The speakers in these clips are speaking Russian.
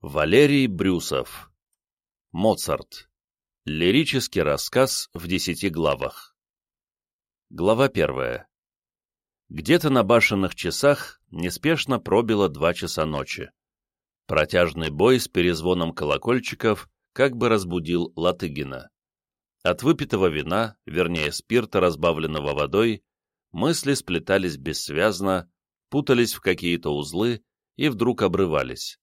Валерий Брюсов. Моцарт. Лирический рассказ в десяти главах. Глава первая. Где-то на башенных часах неспешно пробило два часа ночи. Протяжный бой с перезвоном колокольчиков как бы разбудил Латыгина. От выпитого вина, вернее спирта, разбавленного водой, мысли сплетались бессвязно, путались в какие-то узлы и вдруг обрывались.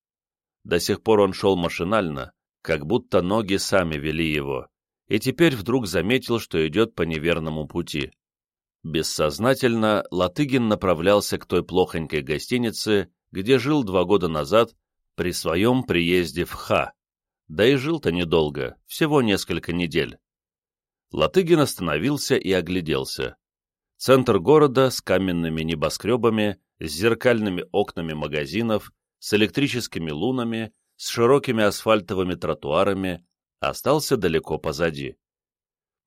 До сих пор он шел машинально, как будто ноги сами вели его, и теперь вдруг заметил, что идет по неверному пути. Бессознательно Латыгин направлялся к той плохонькой гостинице, где жил два года назад при своем приезде в Ха. Да и жил-то недолго, всего несколько недель. Латыгин остановился и огляделся. Центр города с каменными небоскребами, с зеркальными окнами магазинов, с электрическими лунами, с широкими асфальтовыми тротуарами, остался далеко позади.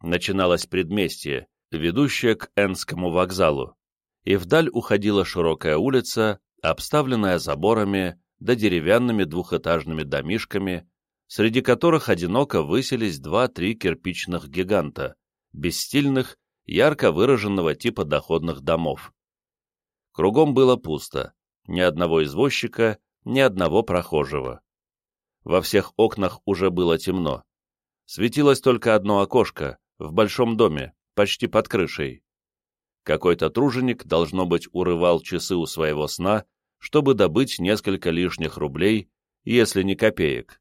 Начиналось предместье, ведущее к Энскому вокзалу, и вдаль уходила широкая улица, обставленная заборами да деревянными двухэтажными домишками, среди которых одиноко высились два-три кирпичных гиганта, бесстильных, ярко выраженного типа доходных домов. Кругом было пусто, ни одного извозчика, ни одного прохожего. Во всех окнах уже было темно. Светилось только одно окошко, в большом доме, почти под крышей. Какой-то труженик, должно быть, урывал часы у своего сна, чтобы добыть несколько лишних рублей, если не копеек.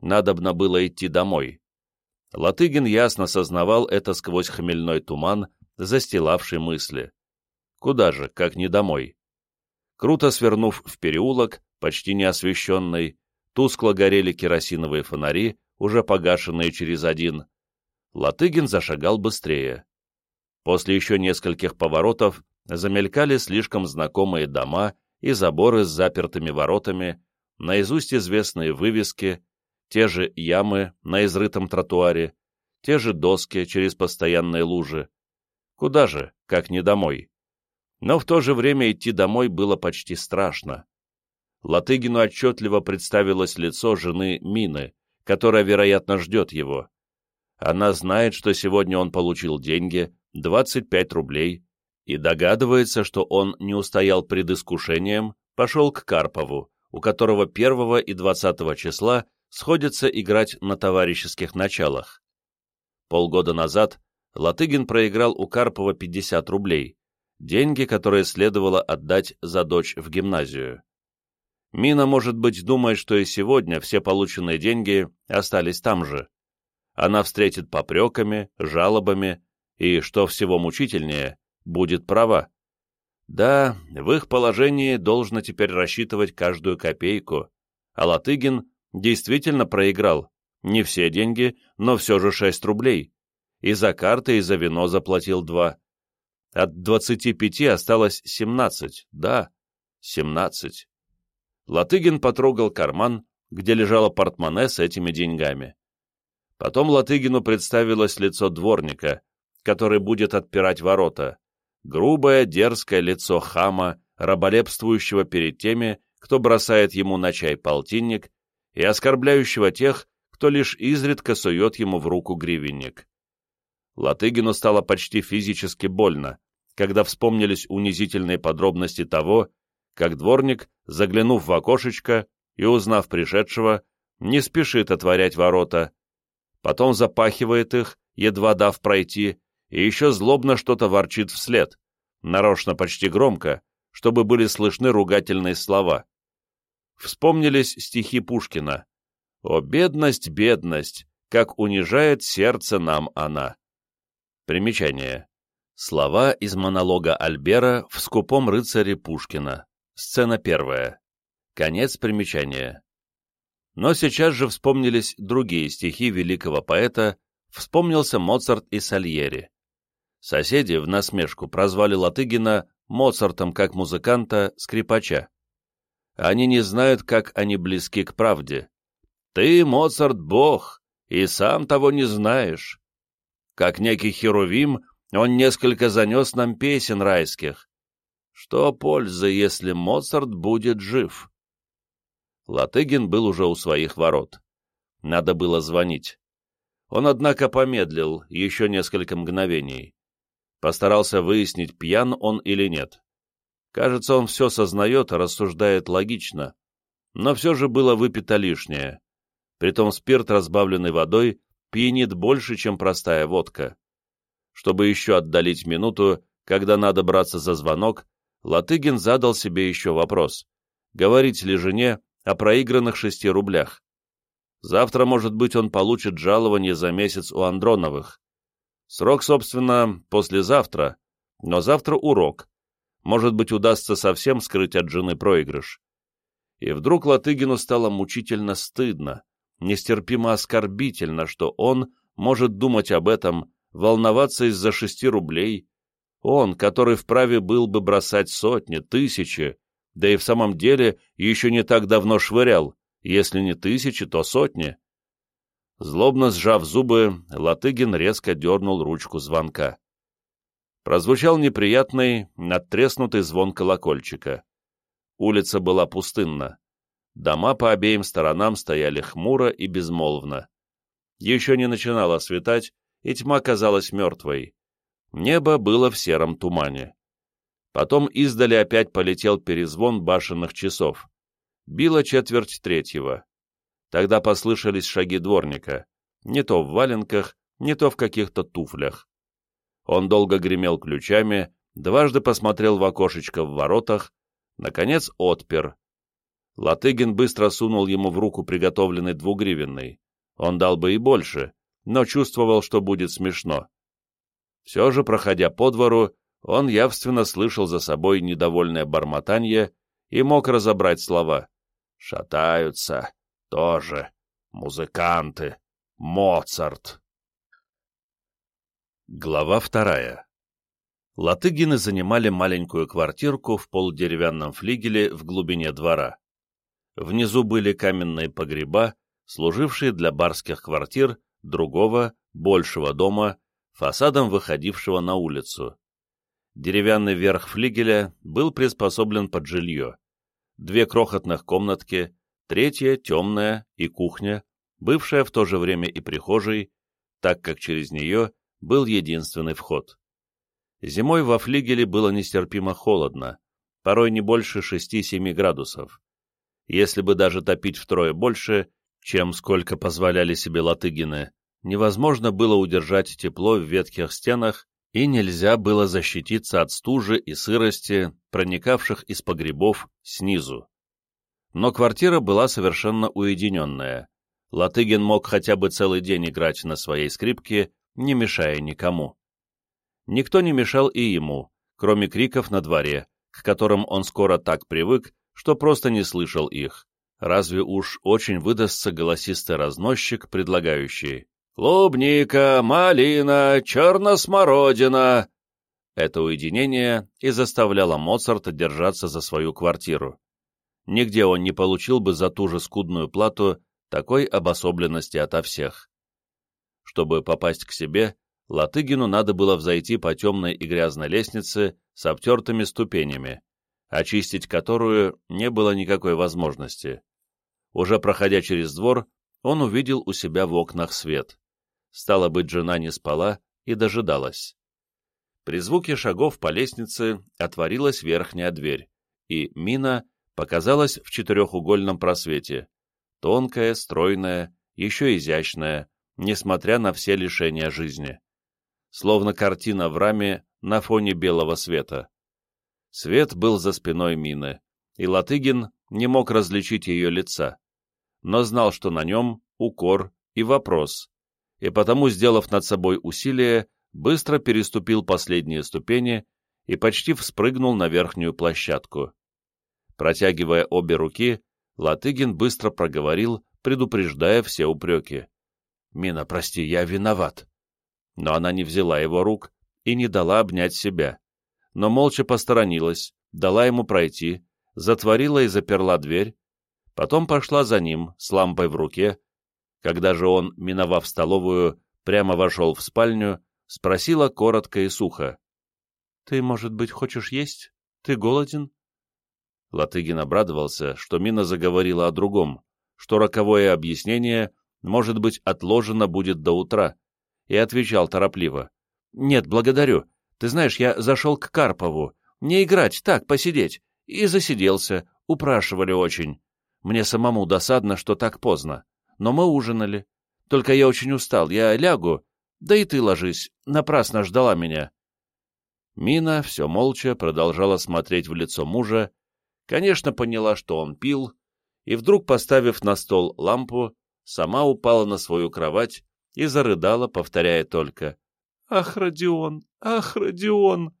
Надобно было идти домой. Латыгин ясно сознавал это сквозь хмельной туман, застилавший мысли. Куда же, как не домой? Круто свернув в переулок, почти неосвещенный, тускло горели керосиновые фонари, уже погашенные через один. Латыгин зашагал быстрее. После еще нескольких поворотов замелькали слишком знакомые дома и заборы с запертыми воротами, наизусть известные вывески, те же ямы на изрытом тротуаре, те же доски через постоянные лужи. Куда же, как не домой? Но в то же время идти домой было почти страшно. Латыгину отчетливо представилось лицо жены Мины, которая, вероятно, ждет его. Она знает, что сегодня он получил деньги, 25 рублей, и догадывается, что он не устоял пред искушением, пошел к Карпову, у которого 1 и 20 числа сходятся играть на товарищеских началах. Полгода назад Латыгин проиграл у Карпова 50 рублей, деньги, которые следовало отдать за дочь в гимназию. Мина, может быть, думает, что и сегодня все полученные деньги остались там же. Она встретит попреками, жалобами и, что всего мучительнее, будет права. Да, в их положении должно теперь рассчитывать каждую копейку, а Латыгин действительно проиграл, не все деньги, но все же 6 рублей, и за карты, и за вино заплатил два. От 25 осталось 17, да, 17. Латыгин потрогал карман, где лежало портмоне с этими деньгами. Потом Латыгину представилось лицо дворника, который будет отпирать ворота. Грубое, дерзкое лицо хама, раболепствующего перед теми, кто бросает ему на чай полтинник, и оскорбляющего тех, кто лишь изредка сует ему в руку гривенник. Латыгину стало почти физически больно, когда вспомнились унизительные подробности того, как дворник, заглянув в окошечко и узнав пришедшего, не спешит отворять ворота, потом запахивает их, едва дав пройти, и еще злобно что-то ворчит вслед, нарочно почти громко, чтобы были слышны ругательные слова. Вспомнились стихи Пушкина «О, бедность, бедность, как унижает сердце нам она». Примечание. Слова из монолога Альбера в «Скупом рыцаре» Пушкина. Сцена первая. Конец примечания. Но сейчас же вспомнились другие стихи великого поэта, вспомнился Моцарт и Сальери. Соседи в насмешку прозвали Латыгина Моцартом как музыканта, скрипача. Они не знают, как они близки к правде. Ты, Моцарт, бог, и сам того не знаешь. Как некий Херувим, он несколько занес нам песен райских, что пользы, если Моцарт будет жив? Латыгин был уже у своих ворот. Надо было звонить. Он, однако, помедлил еще несколько мгновений. Постарался выяснить, пьян он или нет. Кажется, он все сознает, рассуждает логично. Но все же было выпито лишнее. Притом спирт, разбавленный водой, пьянит больше, чем простая водка. Чтобы еще отдалить минуту, когда надо браться за звонок, Латыгин задал себе еще вопрос. Говорить ли жене о проигранных шести рублях? Завтра, может быть, он получит жалование за месяц у Андроновых. Срок, собственно, послезавтра, но завтра урок. Может быть, удастся совсем скрыть от жены проигрыш. И вдруг Латыгину стало мучительно стыдно, нестерпимо оскорбительно, что он может думать об этом, волноваться из-за шести рублей. Он, который вправе был бы бросать сотни, тысячи, да и в самом деле еще не так давно швырял, если не тысячи, то сотни. Злобно сжав зубы, Латыгин резко дернул ручку звонка. Прозвучал неприятный, надтреснутый звон колокольчика. Улица была пустынна. Дома по обеим сторонам стояли хмуро и безмолвно. Еще не начинало светать, и тьма казалась мертвой. Небо было в сером тумане. Потом издали опять полетел перезвон башенных часов. Било четверть третьего. Тогда послышались шаги дворника, не то в валенках, не то в каких-то туфлях. Он долго гремел ключами, дважды посмотрел в окошечко в воротах, наконец отпер. Латыгин быстро сунул ему в руку приготовленный двугривенный. Он дал бы и больше, но чувствовал, что будет смешно. Все же, проходя по двору, он явственно слышал за собой недовольное бормотанье и мог разобрать слова. «Шатаются. Тоже. Музыканты. Моцарт». Глава вторая. Латыгины занимали маленькую квартирку в полудеревянном флигеле в глубине двора. Внизу были каменные погреба, служившие для барских квартир другого, большего дома, фасадом выходившего на улицу. Деревянный верх флигеля был приспособлен под жилье. Две крохотных комнатки, третья темная и кухня, бывшая в то же время и прихожей, так как через нее был единственный вход. Зимой во флигеле было нестерпимо холодно, порой не больше 6-7 градусов. Если бы даже топить втрое больше, чем сколько позволяли себе латыгины, невозможно было удержать тепло в ветхих стенах и нельзя было защититься от стужи и сырости, проникавших из погребов снизу. Но квартира была совершенно уединенная. Латыгин мог хотя бы целый день играть на своей скрипке, не мешая никому. Никто не мешал и ему, кроме криков на дворе, к которым он скоро так привык, что просто не слышал их. Разве уж очень выдастся голосистый разносчик, предлагающий «Клубника, малина, черносмородина!» Это уединение и заставляло Моцарта держаться за свою квартиру. Нигде он не получил бы за ту же скудную плату такой обособленности ото всех. Чтобы попасть к себе, Латыгину надо было взойти по темной и грязной лестнице с обтертыми ступенями, очистить которую не было никакой возможности. Уже проходя через двор, он увидел у себя в окнах свет. Стало быть, жена не спала и дожидалась. При звуке шагов по лестнице отворилась верхняя дверь, и Мина показалась в четырехугольном просвете, тонкая, стройная, еще изящная, несмотря на все лишения жизни. Словно картина в раме на фоне белого света. Свет был за спиной Мины, и Латыгин не мог различить ее лица, но знал, что на нем укор и вопрос, и потому, сделав над собой усилие, быстро переступил последние ступени и почти вспрыгнул на верхнюю площадку. Протягивая обе руки, Латыгин быстро проговорил, предупреждая все упреки. «Мина, прости, я виноват». Но она не взяла его рук и не дала обнять себя, но молча посторонилась, дала ему пройти, затворила и заперла дверь, потом пошла за ним с лампой в руке, когда же он, миновав столовую, прямо вошел в спальню, спросила коротко и сухо. — Ты, может быть, хочешь есть? Ты голоден? Латыгин обрадовался, что Мина заговорила о другом, что роковое объяснение, может быть, отложено будет до утра, и отвечал торопливо. «Нет, благодарю. Ты знаешь, я зашел к Карпову. Не играть, так, посидеть. И засиделся. Упрашивали очень. Мне самому досадно, что так поздно. Но мы ужинали. Только я очень устал. Я лягу. Да и ты ложись. Напрасно ждала меня». Мина все молча продолжала смотреть в лицо мужа, конечно, поняла, что он пил, и вдруг, поставив на стол лампу, сама упала на свою кровать и зарыдала, повторяя только «Ах, Родион! Ах, Родион!»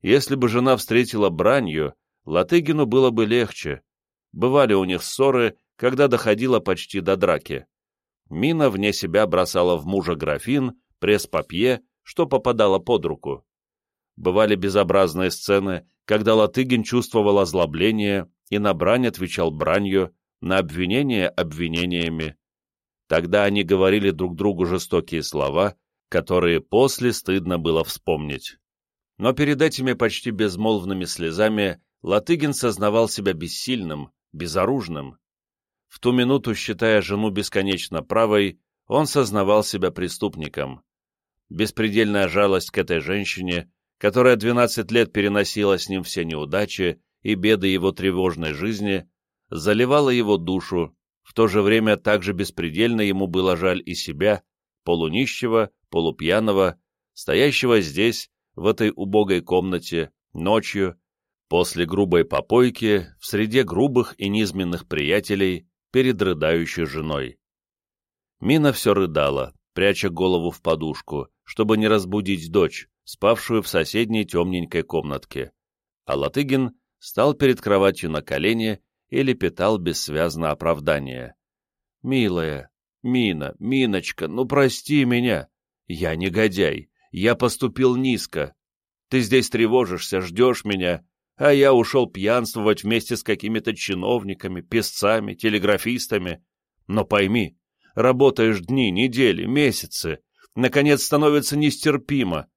Если бы жена встретила бранью, Латыгину было бы легче. Бывали у них ссоры, когда доходило почти до драки. Мина вне себя бросала в мужа графин, пресс-папье, что попадало под руку. Бывали безобразные сцены, когда Латыгин чувствовал озлобление и на брань отвечал бранью, на обвинение — обвинениями. Тогда они говорили друг другу жестокие слова, которые после стыдно было вспомнить. Но перед этими почти безмолвными слезами Латыгин сознавал себя бессильным, безоружным. В ту минуту, считая жену бесконечно правой, он сознавал себя преступником. Беспредельная жалость к этой женщине которая двенадцать лет переносила с ним все неудачи и беды его тревожной жизни, заливала его душу, в то же время также беспредельно ему было жаль и себя, полунищего, полупьяного, стоящего здесь, в этой убогой комнате, ночью, после грубой попойки, в среде грубых и низменных приятелей, перед рыдающей женой. Мина все рыдала, пряча голову в подушку, чтобы не разбудить дочь, спавшую в соседней темненькой комнатке, а Латыгин стал перед кроватью на колени и лепетал бессвязно оправдание. «Милая, Мина, Миночка, ну прости меня. Я негодяй, я поступил низко. Ты здесь тревожишься, ждешь меня, а я ушел пьянствовать вместе с какими-то чиновниками, песцами, телеграфистами. Но пойми, работаешь дни, недели, месяцы, наконец становится нестерпимо,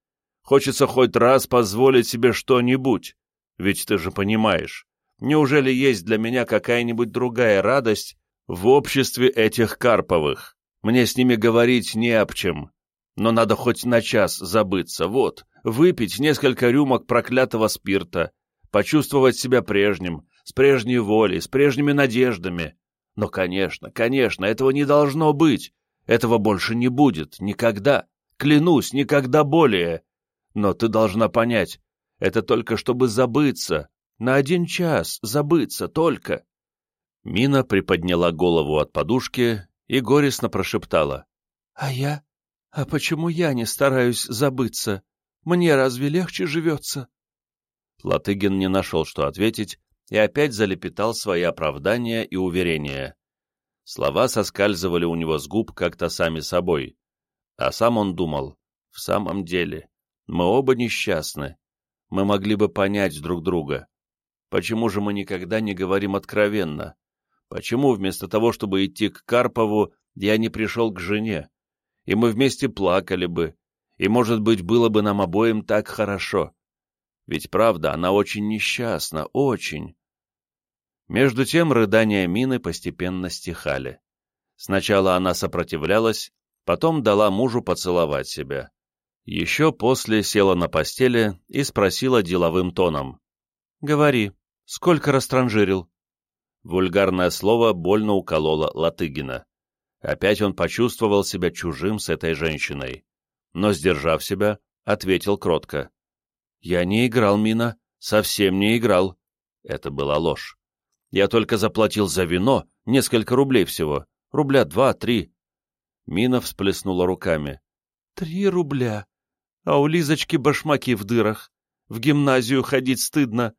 Хочется хоть раз позволить себе что-нибудь. Ведь ты же понимаешь, неужели есть для меня какая-нибудь другая радость в обществе этих Карповых? Мне с ними говорить не об чем. Но надо хоть на час забыться, вот, выпить несколько рюмок проклятого спирта, почувствовать себя прежним, с прежней волей, с прежними надеждами. Но, конечно, конечно, этого не должно быть. Этого больше не будет, никогда. Клянусь, никогда более. Но ты должна понять, это только чтобы забыться, на один час забыться только. Мина приподняла голову от подушки и горестно прошептала. — А я? А почему я не стараюсь забыться? Мне разве легче живется? Латыгин не нашел, что ответить, и опять залепетал свои оправдания и уверения. Слова соскальзывали у него с губ как-то сами собой. А сам он думал, в самом деле, мы оба несчастны. Мы могли бы понять друг друга. Почему же мы никогда не говорим откровенно? Почему вместо того, чтобы идти к Карпову, я не пришел к жене? И мы вместе плакали бы, и, может быть, было бы нам обоим так хорошо. Ведь правда, она очень несчастна, очень. Между тем рыдания Мины постепенно стихали. Сначала она сопротивлялась, потом дала мужу поцеловать себя. Еще после села на постели и спросила деловым тоном. «Говори, сколько растранжирил?» Вульгарное слово больно укололо Латыгина. Опять он почувствовал себя чужим с этой женщиной. Но, сдержав себя, ответил кротко. «Я не играл, Мина, совсем не играл». Это была ложь. «Я только заплатил за вино несколько рублей всего, рубля два-три». Мина всплеснула руками. «Три рубля! а у Лизочки башмаки в дырах. В гимназию ходить стыдно.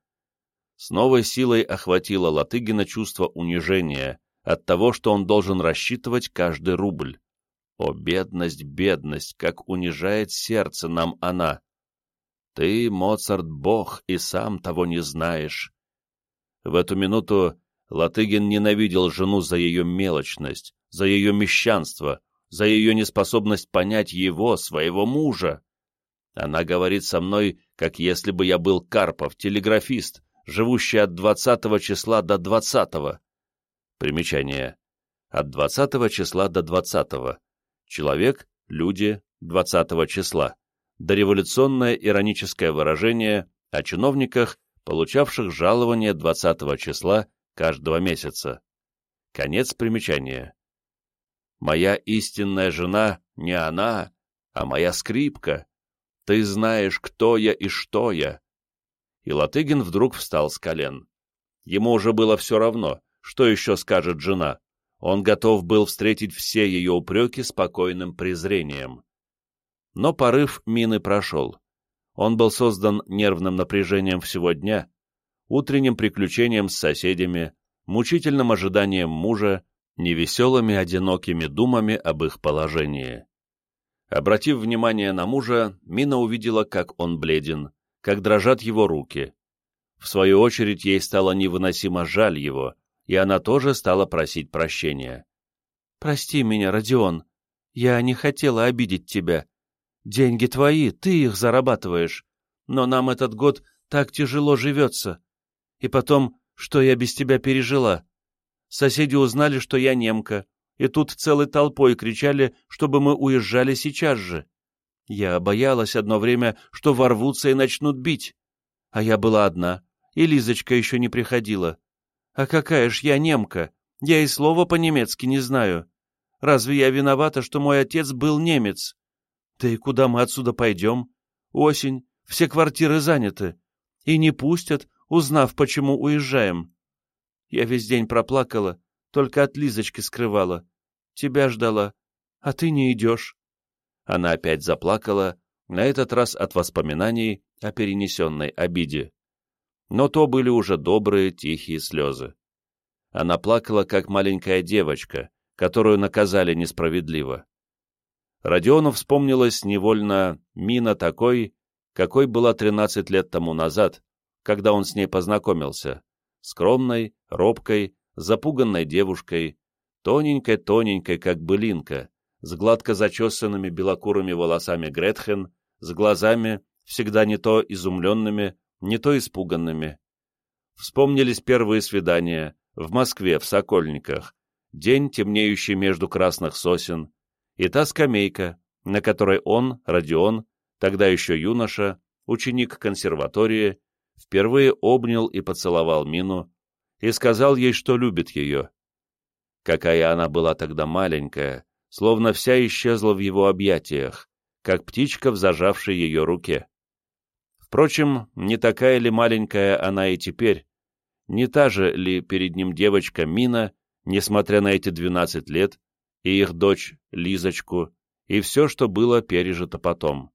С новой силой охватило Латыгина чувство унижения от того, что он должен рассчитывать каждый рубль. О, бедность, бедность, как унижает сердце нам она! Ты, Моцарт, бог, и сам того не знаешь. В эту минуту Латыгин ненавидел жену за ее мелочность, за ее мещанство, за ее неспособность понять его, своего мужа. Она говорит со мной, как если бы я был Карпов, телеграфист, живущие от 20 числа до 20. Примечание. От 20 числа до 20. Человек, люди, 20 числа. Дореволюционное ироническое выражение о чиновниках, получавших жалование 20 числа каждого месяца. Конец примечания. Моя истинная жена не она, а моя скрипка. Ты знаешь, кто я и что я. И Латыгин вдруг встал с колен. Ему уже было все равно, что еще скажет жена. Он готов был встретить все ее упреки спокойным презрением. Но порыв мины прошел. Он был создан нервным напряжением всего дня, утренним приключением с соседями, мучительным ожиданием мужа, невеселыми одинокими думами об их положении. Обратив внимание на мужа, Мина увидела, как он бледен, как дрожат его руки. В свою очередь ей стало невыносимо жаль его, и она тоже стала просить прощения. «Прости меня, Родион. Я не хотела обидеть тебя. Деньги твои, ты их зарабатываешь. Но нам этот год так тяжело живется. И потом, что я без тебя пережила? Соседи узнали, что я немка, и тут целой толпой кричали, чтобы мы уезжали сейчас же. Я боялась одно время, что ворвутся и начнут бить. А я была одна, и Лизочка еще не приходила. А какая ж я немка? Я и слова по-немецки не знаю. Разве я виновата, что мой отец был немец? Да и куда мы отсюда пойдем? Осень, все квартиры заняты. И не пустят, узнав, почему уезжаем. Я весь день проплакала, только от Лизочки скрывала. Тебя ждала, а ты не идешь. Она опять заплакала, на этот раз от воспоминаний о перенесенной обиде. Но то были уже добрые, тихие слезы. Она плакала, как маленькая девочка, которую наказали несправедливо. Родиону вспомнилась невольно мина такой, какой была тринадцать лет тому назад, когда он с ней познакомился, скромной, робкой, запуганной девушкой, тоненькой-тоненькой, как былинка, с гладко зачесанными белокурыми волосами Гретхен, с глазами, всегда не то изумленными, не то испуганными. Вспомнились первые свидания в Москве, в Сокольниках, день, темнеющий между красных сосен, и та скамейка, на которой он, Родион, тогда еще юноша, ученик консерватории, впервые обнял и поцеловал Мину и сказал ей, что любит ее. Какая она была тогда маленькая, словно вся исчезла в его объятиях, как птичка в зажавшей ее руке. Впрочем, не такая ли маленькая она и теперь, не та же ли перед ним девочка Мина, несмотря на эти двенадцать лет, и их дочь Лизочку, и все, что было пережито потом.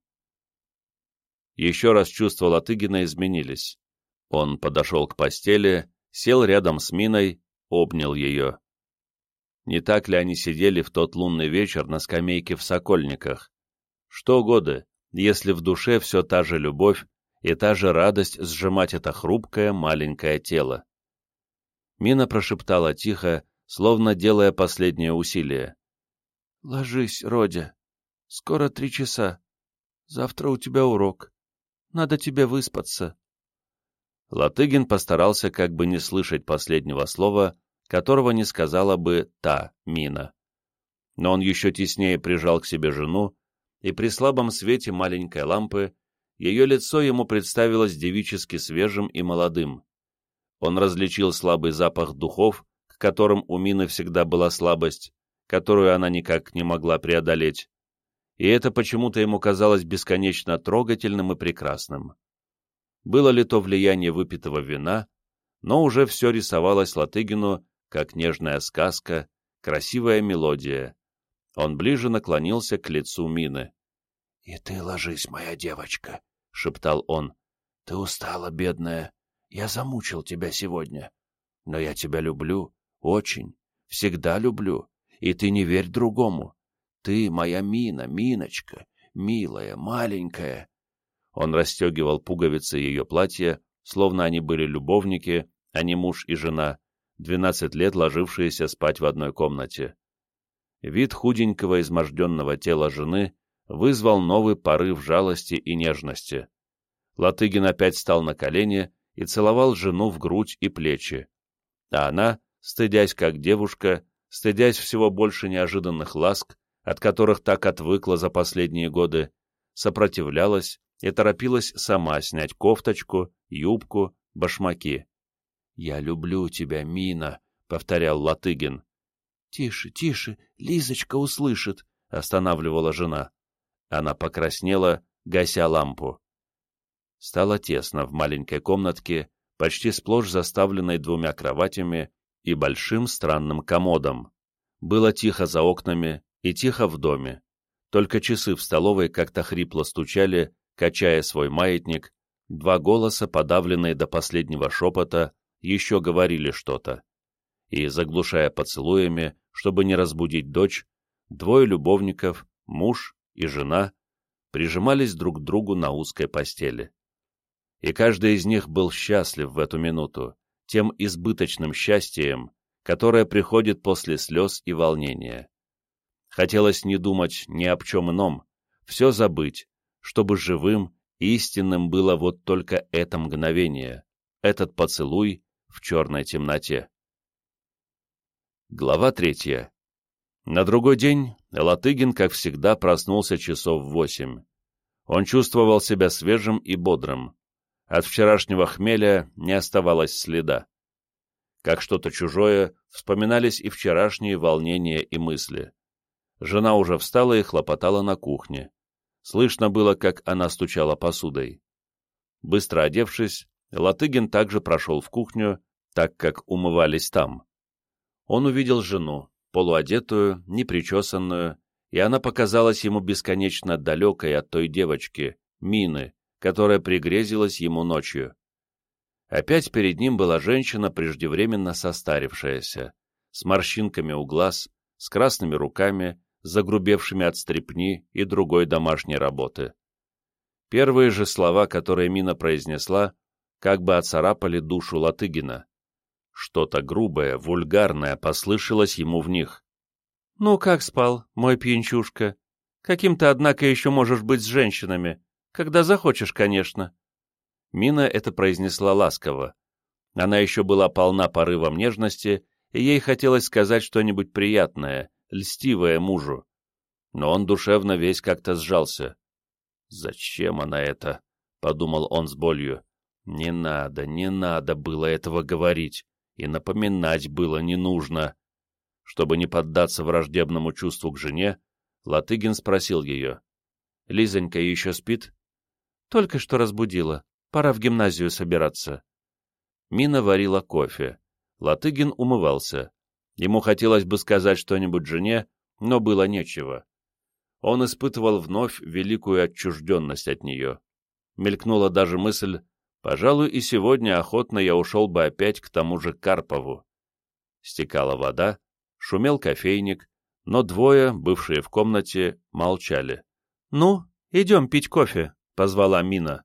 Еще раз чувства Латыгина изменились. Он подошел к постели, сел рядом с Миной, обнял ее. Не так ли они сидели в тот лунный вечер на скамейке в Сокольниках? Что годы, если в душе все та же любовь и та же радость сжимать это хрупкое маленькое тело? Мина прошептала тихо, словно делая последнее усилие. — Ложись, Родя. Скоро три часа. Завтра у тебя урок. Надо тебе выспаться. Латыгин постарался как бы не слышать последнего слова, которого не сказала бы та Мина. Но он еще теснее прижал к себе жену, и при слабом свете маленькой лампы ее лицо ему представилось девически свежим и молодым. Он различил слабый запах духов, к которым у Мины всегда была слабость, которую она никак не могла преодолеть, и это почему-то ему казалось бесконечно трогательным и прекрасным. Было ли то влияние выпитого вина, но уже все рисовалось Латыгину, как нежная сказка, красивая мелодия. Он ближе наклонился к лицу Мины. — И ты ложись, моя девочка, — шептал он. — Ты устала, бедная. Я замучил тебя сегодня. Но я тебя люблю, очень, всегда люблю, и ты не верь другому. Ты моя Мина, Миночка, милая, маленькая. Он расстегивал пуговицы ее платья, словно они были любовники, а не муж и жена, двенадцать лет ложившиеся спать в одной комнате. Вид худенького изможденного тела жены вызвал новый порыв жалости и нежности. Латыгин опять стал на колени и целовал жену в грудь и плечи. А она, стыдясь как девушка, стыдясь всего больше неожиданных ласк, от которых так отвыкла за последние годы, сопротивлялась и торопилась сама снять кофточку, юбку, башмаки. «Я люблю тебя, Мина», — повторял Латыгин. «Тише, тише, Лизочка услышит», — останавливала жена. Она покраснела, гася лампу. Стало тесно в маленькой комнатке, почти сплошь заставленной двумя кроватями и большим странным комодом. Было тихо за окнами и тихо в доме. Только часы в столовой как-то хрипло стучали, качая свой маятник, два голоса, подавленные до последнего шепота, еще говорили что-то. И, заглушая поцелуями, чтобы не разбудить дочь, двое любовников, муж и жена, прижимались друг к другу на узкой постели. И каждый из них был счастлив в эту минуту, тем избыточным счастьем, которое приходит после слез и волнения. Хотелось не думать ни об чем ином, все забыть, чтобы живым, истинным было вот только это мгновение, этот поцелуй в черной темноте. Глава третья. На другой день Латыгин, как всегда, проснулся часов в восемь. Он чувствовал себя свежим и бодрым. От вчерашнего хмеля не оставалось следа. Как что-то чужое, вспоминались и вчерашние волнения и мысли. Жена уже встала и хлопотала на кухне. Слышно было, как она стучала посудой. Быстро одевшись, Латыгин также прошел в кухню, так как умывались там. Он увидел жену, полуодетую, непричесанную, и она показалась ему бесконечно далекой от той девочки, Мины, которая пригрезилась ему ночью. Опять перед ним была женщина, преждевременно состарившаяся, с морщинками у глаз, с красными руками, загрубевшими от стрепни и другой домашней работы. Первые же слова, которые Мина произнесла, как бы оцарапали душу Латыгина. Что-то грубое, вульгарное послышалось ему в них. «Ну, как спал, мой пьянчушка? Каким-то, однако, еще можешь быть с женщинами. Когда захочешь, конечно». Мина это произнесла ласково. Она еще была полна порывом нежности, и ей хотелось сказать что-нибудь приятное, льстивое мужу. Но он душевно весь как-то сжался. «Зачем она это?» — подумал он с болью. «Не надо, не надо было этого говорить, и напоминать было не нужно». Чтобы не поддаться враждебному чувству к жене, Латыгин спросил ее. «Лизонька еще спит?» «Только что разбудила. Пора в гимназию собираться». Мина варила кофе. Латыгин умывался. Ему хотелось бы сказать что-нибудь жене, но было нечего. Он испытывал вновь великую отчужденность от нее. Мелькнула даже мысль, пожалуй, и сегодня охотно я ушел бы опять к тому же Карпову. Стекала вода, шумел кофейник, но двое, бывшие в комнате, молчали. «Ну, идем пить кофе», — позвала Мина.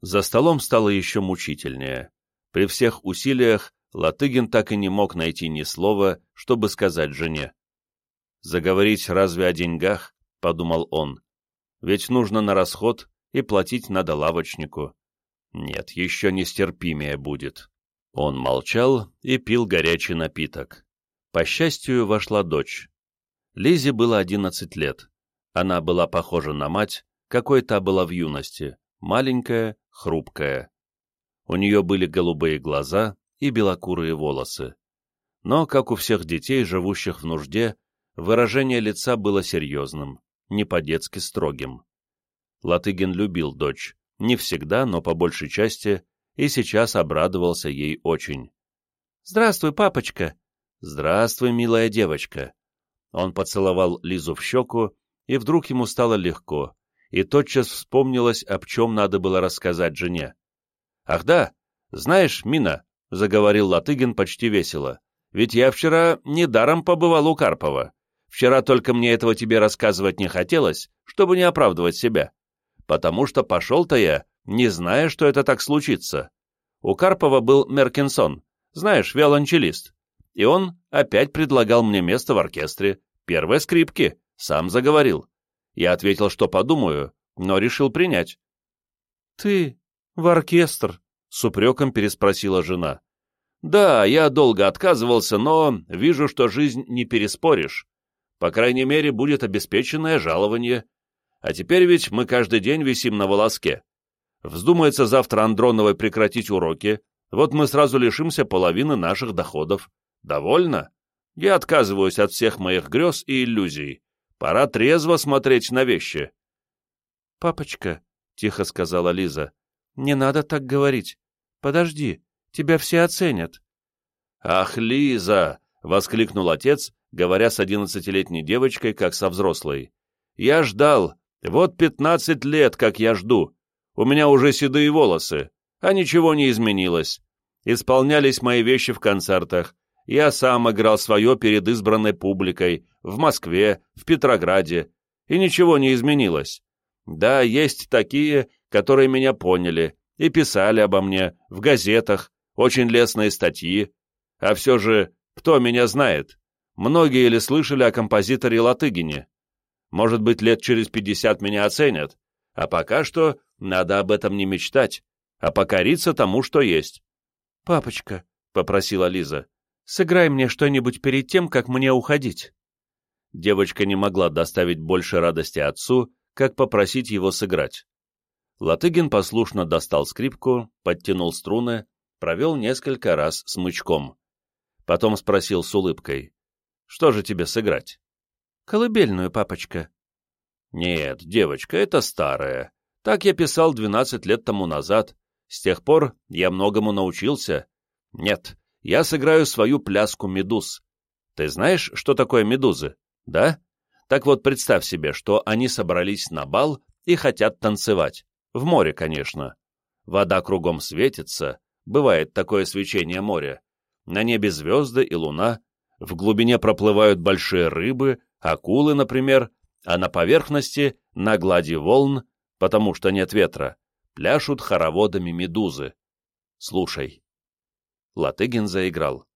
За столом стало еще мучительнее. При всех усилиях Латыгин так и не мог найти ни слова, чтобы сказать жене. «Заговорить разве о деньгах?» — подумал он. «Ведь нужно на расход и платить надо лавочнику. Нет, еще нестерпимее будет». Он молчал и пил горячий напиток. По счастью, вошла дочь. Лизе было одиннадцать лет. Она была похожа на мать, какой та была в юности, маленькая, хрупкая. У нее были голубые глаза, и белокурые волосы. Но, как у всех детей, живущих в нужде, выражение лица было серьезным, не по-детски строгим. Латыгин любил дочь, не всегда, но по большей части, и сейчас обрадовался ей очень. «Здравствуй, папочка!» «Здравствуй, милая девочка!» Он поцеловал Лизу в щеку, и вдруг ему стало легко, и тотчас вспомнилось, об чем надо было рассказать жене. «Ах да, знаешь, Мина, — заговорил Латыгин почти весело. «Ведь я вчера недаром побывал у Карпова. Вчера только мне этого тебе рассказывать не хотелось, чтобы не оправдывать себя. Потому что пошел-то я, не зная, что это так случится. У Карпова был Меркинсон, знаешь, виолончелист. И он опять предлагал мне место в оркестре, первой скрипки, сам заговорил. Я ответил, что подумаю, но решил принять. «Ты в оркестр?» — С упреком переспросила жена. Да, я долго отказывался, но вижу, что жизнь не переспоришь. По крайней мере, будет обеспеченное жалование. А теперь ведь мы каждый день висим на волоске. Вздумается завтра Андроновой прекратить уроки, вот мы сразу лишимся половины наших доходов. Довольно? Я отказываюсь от всех моих грез и иллюзий. Пора трезво смотреть на вещи. — Папочка, — тихо сказала Лиза, — не надо так говорить. Подожди, тебя все оценят. — Ах, Лиза! — воскликнул отец, говоря с одиннадцатилетней девочкой, как со взрослой. — Я ждал. Вот пятнадцать лет, как я жду. У меня уже седые волосы, а ничего не изменилось. Исполнялись мои вещи в концертах. Я сам играл свое перед избранной публикой, в Москве, в Петрограде, и ничего не изменилось. Да, есть такие, которые меня поняли и писали обо мне в газетах, очень лестные статьи. А все же, кто меня знает? Многие ли слышали о композиторе Латыгине? Может быть, лет через пятьдесят меня оценят, а пока что надо об этом не мечтать, а покориться тому, что есть. «Папочка», — попросила Лиза, — «сыграй мне что-нибудь перед тем, как мне уходить». Девочка не могла доставить больше радости отцу, как попросить его сыграть. Латыгин послушно достал скрипку, подтянул струны, провел несколько раз смычком. Потом спросил с улыбкой, «Что же тебе сыграть?» «Колыбельную, папочка». «Нет, девочка, это старая. Так я писал двенадцать лет тому назад. С тех пор я многому научился. Нет, я сыграю свою пляску медуз. Ты знаешь, что такое медузы? Да? Так вот, представь себе, что они собрались на бал и хотят танцевать. В море, конечно. Вода кругом светится, бывает такое свечение моря. На небе звезды и луна, в глубине проплывают большие рыбы, акулы, например, а на поверхности, на глади волн, потому что нет ветра, пляшут хороводами медузы. Слушай. Латыгин заиграл.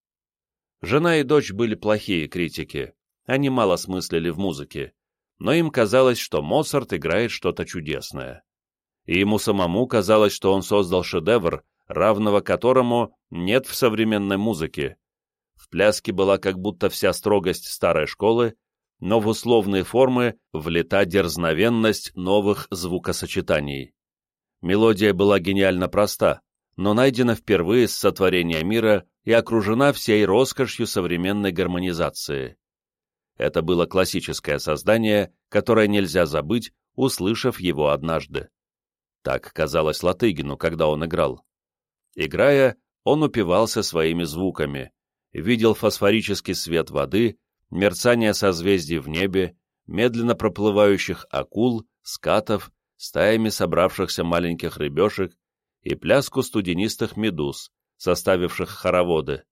Жена и дочь были плохие критики, они мало смыслили в музыке, но им казалось, что Моцарт играет что-то чудесное. И ему самому казалось, что он создал шедевр, равного которому нет в современной музыке. В пляске была как будто вся строгость старой школы, но в условные формы влета дерзновенность новых звукосочетаний. Мелодия была гениально проста, но найдена впервые с сотворения мира и окружена всей роскошью современной гармонизации. Это было классическое создание, которое нельзя забыть, услышав его однажды. Так казалось Латыгину, когда он играл. Играя, он упивался своими звуками, видел фосфорический свет воды, мерцание созвездий в небе, медленно проплывающих акул, скатов, стаями собравшихся маленьких рыбешек и пляску студенистых медуз, составивших хороводы.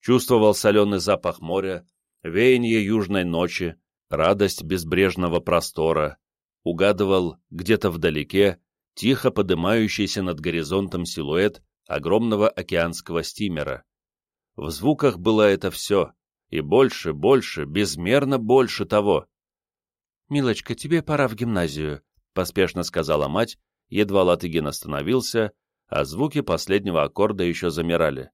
Чувствовал соленый запах моря, веяние южной ночи, радость безбрежного простора, угадывал где-то вдалеке тихо подымающийся над горизонтом силуэт огромного океанского стимера. В звуках было это все, и больше, больше, безмерно больше того. «Милочка, тебе пора в гимназию», — поспешно сказала мать, едва Латыгин остановился, а звуки последнего аккорда еще замирали.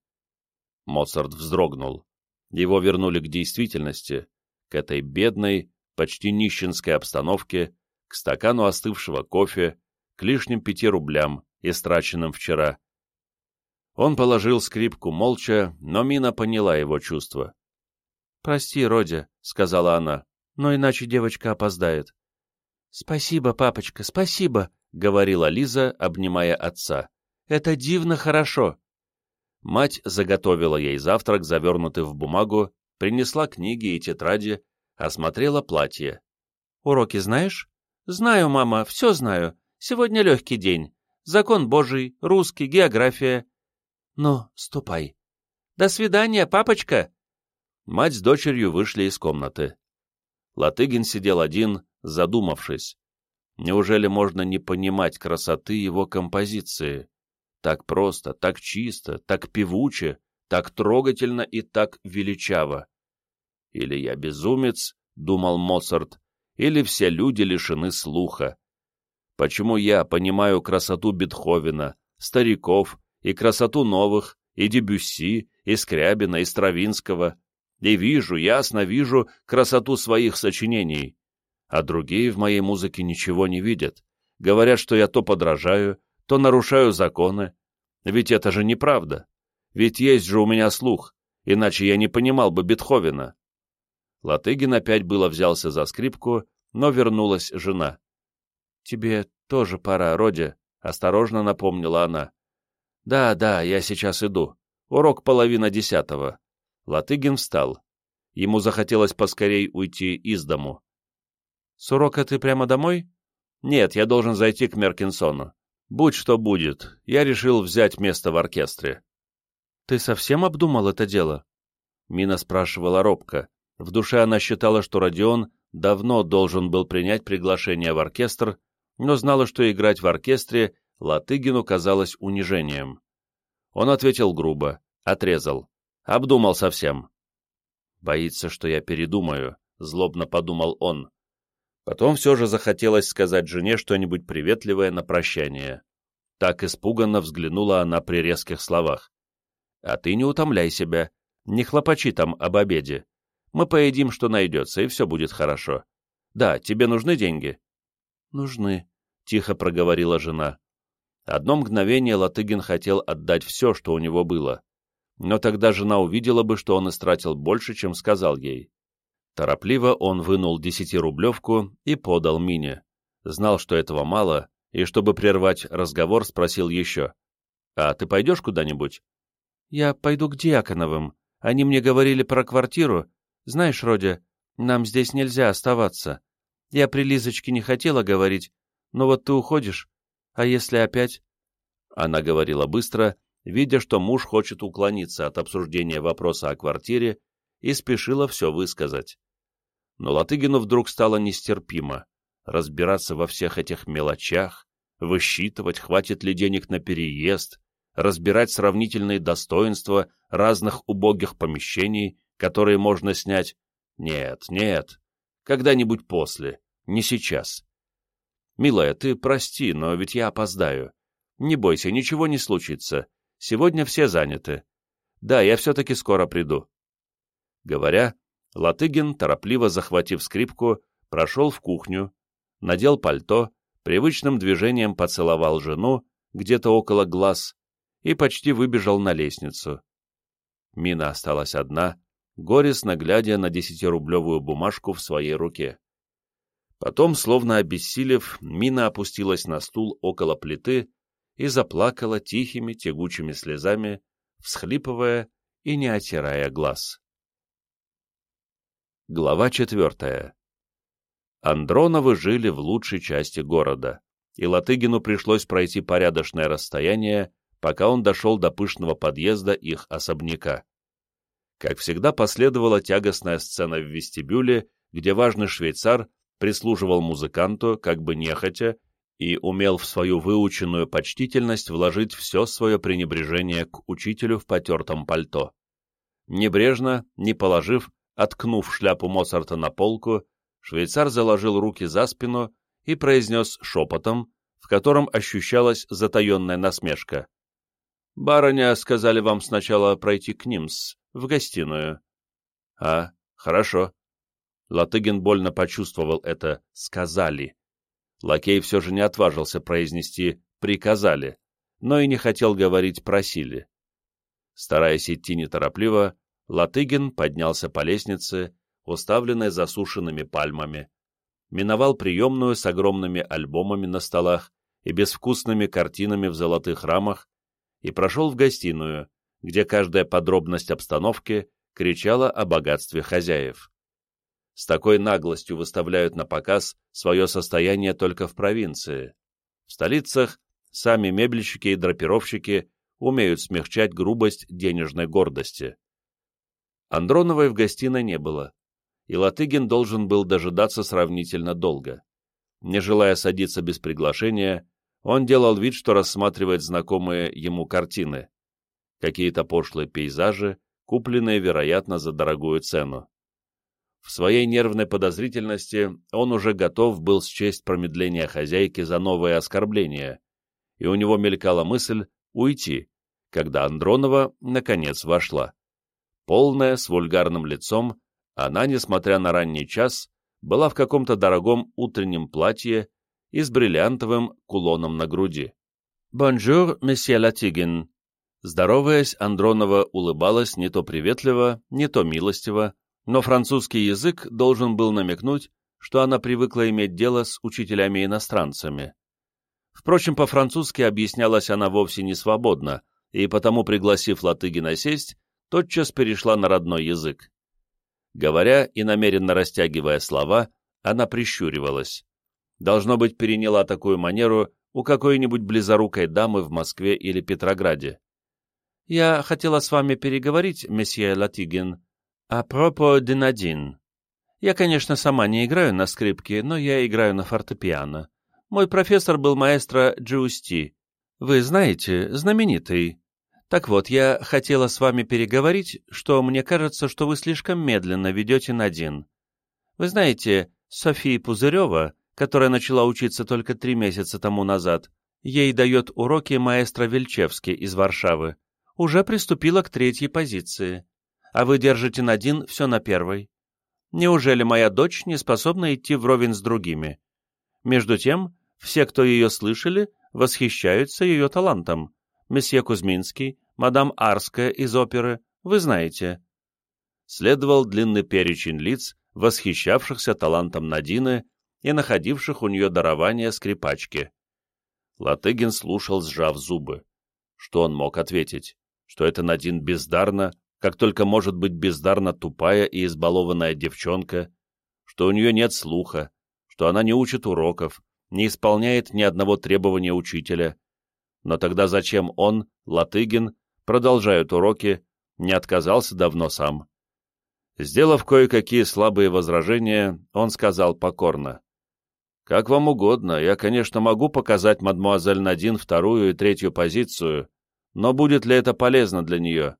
Моцарт вздрогнул. Его вернули к действительности, к этой бедной, почти нищенской обстановке, к стакану остывшего кофе, к лишним пяти рублям, истраченным вчера. Он положил скрипку молча, но Мина поняла его чувства. «Прости, Родя», — сказала она, — «но иначе девочка опоздает». «Спасибо, папочка, спасибо», — говорила Лиза, обнимая отца. «Это дивно хорошо». Мать заготовила ей завтрак, завернутый в бумагу, принесла книги и тетради, осмотрела платье. «Уроки знаешь?» «Знаю, мама, все знаю. Сегодня легкий день. Закон Божий, русский, география». «Ну, ступай». «До свидания, папочка!» Мать с дочерью вышли из комнаты. Латыгин сидел один, задумавшись. Неужели можно не понимать красоты его композиции? Так просто, так чисто, так певуче, так трогательно и так величаво. Или я безумец, — думал Моцарт, — или все люди лишены слуха. Почему я понимаю красоту Бетховена, стариков и красоту новых, и Дебюсси, и Скрябина, и Стравинского, и вижу, ясно вижу красоту своих сочинений. А другие в моей музыке ничего не видят. Говорят, что я то подражаю, то нарушаю законы. Ведь это же неправда. Ведь есть же у меня слух, иначе я не понимал бы Бетховена. Латыгин опять было взялся за скрипку, но вернулась жена. — Тебе тоже пора, Родя, — осторожно напомнила она. — Да, да, я сейчас иду. Урок половина десятого. Латыгин встал. Ему захотелось поскорей уйти из дому. — С урока ты прямо домой? — Нет, я должен зайти к Меркинсону. Будь что будет, я решил взять место в оркестре. — Ты совсем обдумал это дело? Мина спрашивала робко. В душе она считала, что Родион давно должен был принять приглашение в оркестр, но знала, что играть в оркестре Латыгину казалось унижением. Он ответил грубо, отрезал. Обдумал совсем. Боится, что я передумаю, злобно подумал он. Потом все же захотелось сказать жене что-нибудь приветливое на прощание. Так испуганно взглянула она при резких словах. «А ты не утомляй себя, не хлопочи там об обеде. Мы поедим, что найдется, и все будет хорошо. Да, тебе нужны деньги?» «Нужны», — тихо проговорила жена. Одно мгновение Латыгин хотел отдать все, что у него было но тогда жена увидела бы, что он истратил больше, чем сказал ей. Торопливо он вынул десятирублевку и подал Мине. Знал, что этого мало, и, чтобы прервать разговор, спросил еще. «А ты пойдешь куда-нибудь?» «Я пойду к Дьяконовым. Они мне говорили про квартиру. Знаешь, Родя, нам здесь нельзя оставаться. Я при Лизочке не хотела говорить, но вот ты уходишь. А если опять?» Она говорила быстро, видя, что муж хочет уклониться от обсуждения вопроса о квартире, и спешила все высказать. Но Латыгину вдруг стало нестерпимо разбираться во всех этих мелочах, высчитывать, хватит ли денег на переезд, разбирать сравнительные достоинства разных убогих помещений, которые можно снять. Нет, нет, когда-нибудь после, не сейчас. Милая, ты прости, но ведь я опоздаю. Не бойся, ничего не случится. Сегодня все заняты. Да, я все-таки скоро приду. Говоря, Латыгин, торопливо захватив скрипку, прошел в кухню, надел пальто, привычным движением поцеловал жену где-то около глаз и почти выбежал на лестницу. Мина осталась одна, горестно глядя на десятирублевую бумажку в своей руке. Потом, словно обессилев, Мина опустилась на стул около плиты и заплакала тихими тягучими слезами, всхлипывая и не отирая глаз. Глава четвертая. Андроновы жили в лучшей части города, и Латыгину пришлось пройти порядочное расстояние, пока он дошел до пышного подъезда их особняка. Как всегда последовала тягостная сцена в вестибюле, где важный швейцар прислуживал музыканту, как бы нехотя, и умел в свою выученную почтительность вложить все свое пренебрежение к учителю в потертом пальто. Небрежно, не положив, откнув шляпу Моцарта на полку, швейцар заложил руки за спину и произнес шепотом, в котором ощущалась затаенная насмешка. «Барыня, сказали вам сначала пройти к Нимс, в гостиную». «А, хорошо». Латыгин больно почувствовал это «сказали». Лакей все же не отважился произнести «приказали», но и не хотел говорить «просили». Стараясь идти неторопливо, Латыгин поднялся по лестнице, уставленной засушенными пальмами, миновал приемную с огромными альбомами на столах и безвкусными картинами в золотых рамах и прошел в гостиную, где каждая подробность обстановки кричала о богатстве хозяев с такой наглостью выставляют на показ свое состояние только в провинции. В столицах сами мебельщики и драпировщики умеют смягчать грубость денежной гордости. Андроновой в гостиной не было, и Латыгин должен был дожидаться сравнительно долго. Не желая садиться без приглашения, он делал вид, что рассматривает знакомые ему картины. Какие-то пошлые пейзажи, купленные, вероятно, за дорогую цену. В своей нервной подозрительности он уже готов был счесть промедление хозяйки за новое оскорбление, и у него мелькала мысль уйти, когда Андронова, наконец, вошла. Полная, с вульгарным лицом, она, несмотря на ранний час, была в каком-то дорогом утреннем платье и с бриллиантовым кулоном на груди. «Бонжур, месье Латигин!» Здороваясь, Андронова улыбалась не то приветливо, не то милостиво, но французский язык должен был намекнуть, что она привыкла иметь дело с учителями-иностранцами. Впрочем, по-французски объяснялась она вовсе не свободно, и потому, пригласив Латыгина сесть, тотчас перешла на родной язык. Говоря и намеренно растягивая слова, она прищуривалась. Должно быть, переняла такую манеру у какой-нибудь близорукой дамы в Москве или Петрограде. «Я хотела с вами переговорить, месье Латигин, а пропо де Надин. Я, конечно, сама не играю на скрипке, но я играю на фортепиано. Мой профессор был маэстро Джиусти. Вы знаете, знаменитый. Так вот, я хотела с вами переговорить, что мне кажется, что вы слишком медленно ведете Надин. Вы знаете, София Пузырева, которая начала учиться только три месяца тому назад, ей дает уроки маэстро Вельчевский из Варшавы, уже приступила к третьей позиции, а вы держите Надин все на первой. Неужели моя дочь не способна идти вровень с другими? Между тем, все, кто ее слышали, восхищаются ее талантом. Месье Кузьминский, мадам Арская из оперы, вы знаете. Следовал длинный перечень лиц, восхищавшихся талантом Надины и находивших у нее дарование скрипачки. Латыгин слушал, сжав зубы. Что он мог ответить? Что это Надин бездарна, как только может быть бездарна тупая и избалованная девчонка, что у нее нет слуха, что она не учит уроков, не исполняет ни одного требования учителя. Но тогда зачем он, Латыгин, продолжает уроки, не отказался давно сам? Сделав кое-какие слабые возражения, он сказал покорно. «Как вам угодно, я, конечно, могу показать мадмуазель Надин вторую и третью позицию, но будет ли это полезно для нее?»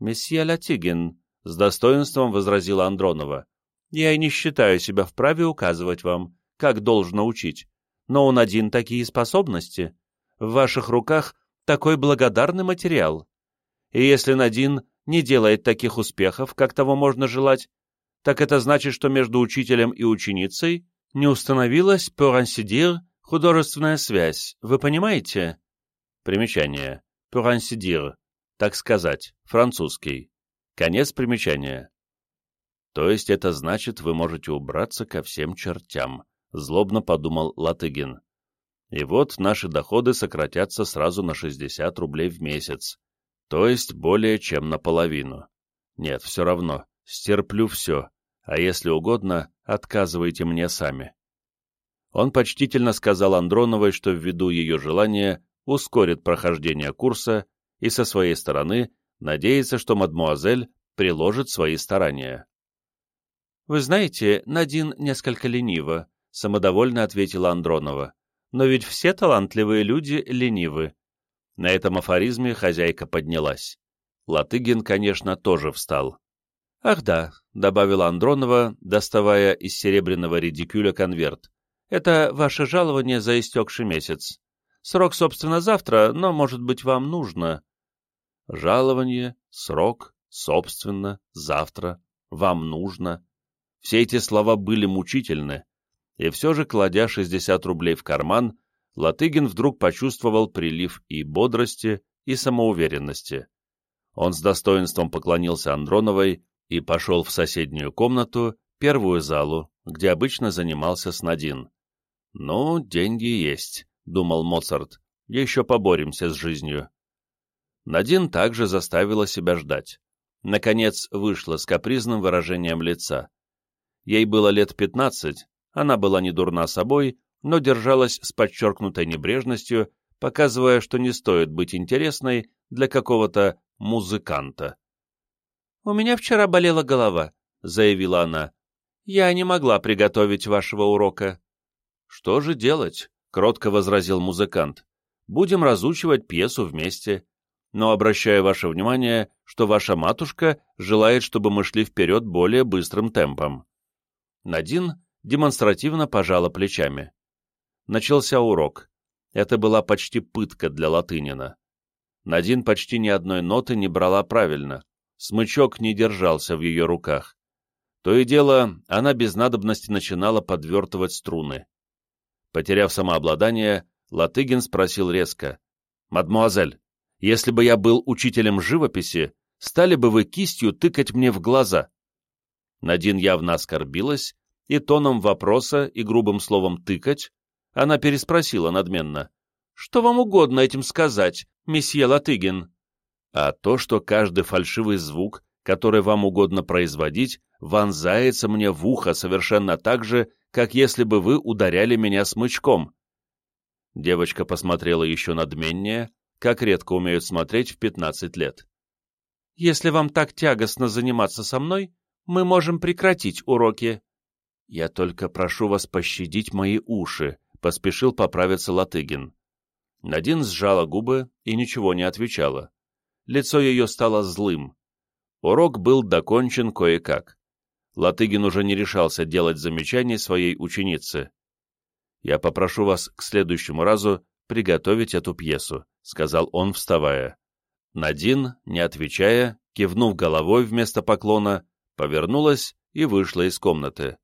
«Месье Латигин», — с достоинством возразила Андронова, — «я и не считаю себя вправе указывать вам, как должно учить, но он один такие способности. В ваших руках такой благодарный материал. И если Надин не делает таких успехов, как того можно желать, так это значит, что между учителем и ученицей не установилась, dire, художественная связь. Вы понимаете? Примечание. Dire. Так сказать. Французский. Конец примечания. То есть это значит, вы можете убраться ко всем чертям, злобно подумал Латыгин. И вот наши доходы сократятся сразу на 60 рублей в месяц, то есть более чем наполовину. Нет, все равно, стерплю все, а если угодно, отказывайте мне сами. Он почтительно сказал Андроновой, что ввиду ее желания ускорит прохождение курса и со своей стороны надеется, что мадмуазель приложит свои старания. «Вы знаете, Надин несколько лениво», — самодовольно ответила Андронова. «Но ведь все талантливые люди ленивы». На этом афоризме хозяйка поднялась. Латыгин, конечно, тоже встал. «Ах да», — добавила Андронова, доставая из серебряного редикюля конверт. «Это ваше жалование за истекший месяц. Срок, собственно, завтра, но, может быть, вам нужно...» «Жалование, срок, собственно, завтра, вам нужно...» Все эти слова были мучительны, и все же, кладя 60 рублей в карман, Латыгин вдруг почувствовал прилив и бодрости, и самоуверенности. Он с достоинством поклонился Андроновой и пошел в соседнюю комнату, первую залу, где обычно занимался с Надин. «Ну, деньги есть», — думал Моцарт, — «еще поборемся с жизнью». Надин также заставила себя ждать. Наконец вышла с капризным выражением лица. Ей было лет пятнадцать, она была не дурна собой, но держалась с подчеркнутой небрежностью, показывая, что не стоит быть интересной для какого-то музыканта. «У меня вчера болела голова», — заявила она. «Я не могла приготовить вашего урока». «Что же делать?» — кротко возразил музыкант. «Будем разучивать пьесу вместе. Но обращаю ваше внимание, что ваша матушка желает, чтобы мы шли вперед более быстрым темпом». Надин демонстративно пожала плечами. Начался урок. Это была почти пытка для Латынина. Надин почти ни одной ноты не брала правильно, смычок не держался в ее руках. То и дело, она без надобности начинала подвертывать струны. Потеряв самообладание, Латыгин спросил резко. «Мадмуазель, если бы я был учителем живописи, стали бы вы кистью тыкать мне в глаза?» Надин явно оскорбилась, и тоном вопроса и грубым словом «тыкать» она переспросила надменно. «Что вам угодно этим сказать, месье Латыгин?» «А то, что каждый фальшивый звук, который вам угодно производить, вонзается мне в ухо совершенно так же, как если бы вы ударяли меня смычком». Девочка посмотрела еще надменнее, как редко умеют смотреть в пятнадцать лет. «Если вам так тягостно заниматься со мной, мы можем прекратить уроки». «Я только прошу вас пощадить мои уши», — поспешил поправиться Латыгин. Надин сжала губы и ничего не отвечала. Лицо ее стало злым. Урок был докончен кое-как. Латыгин уже не решался делать замечаний своей ученице. «Я попрошу вас к следующему разу приготовить эту пьесу», — сказал он, вставая. Надин, не отвечая, кивнув головой вместо поклона, повернулась и вышла из комнаты.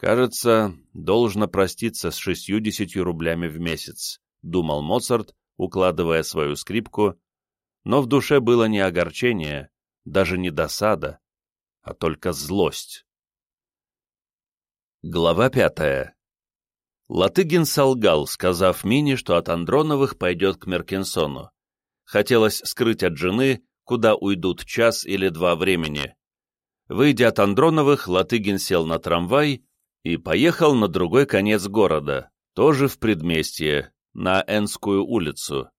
«Кажется, должно проститься с шестью-десятью рублями в месяц», — думал Моцарт, укладывая свою скрипку, но в душе было не огорчение, даже не досада, а только злость. Глава пятая Латыгин солгал, сказав Мине, что от Андроновых пойдет к Меркинсону. Хотелось скрыть от жены, куда уйдут час или два времени. Выйдя от Андроновых, Латыгин сел на трамвай и поехал на другой конец города, тоже в предместье, на Энскую улицу.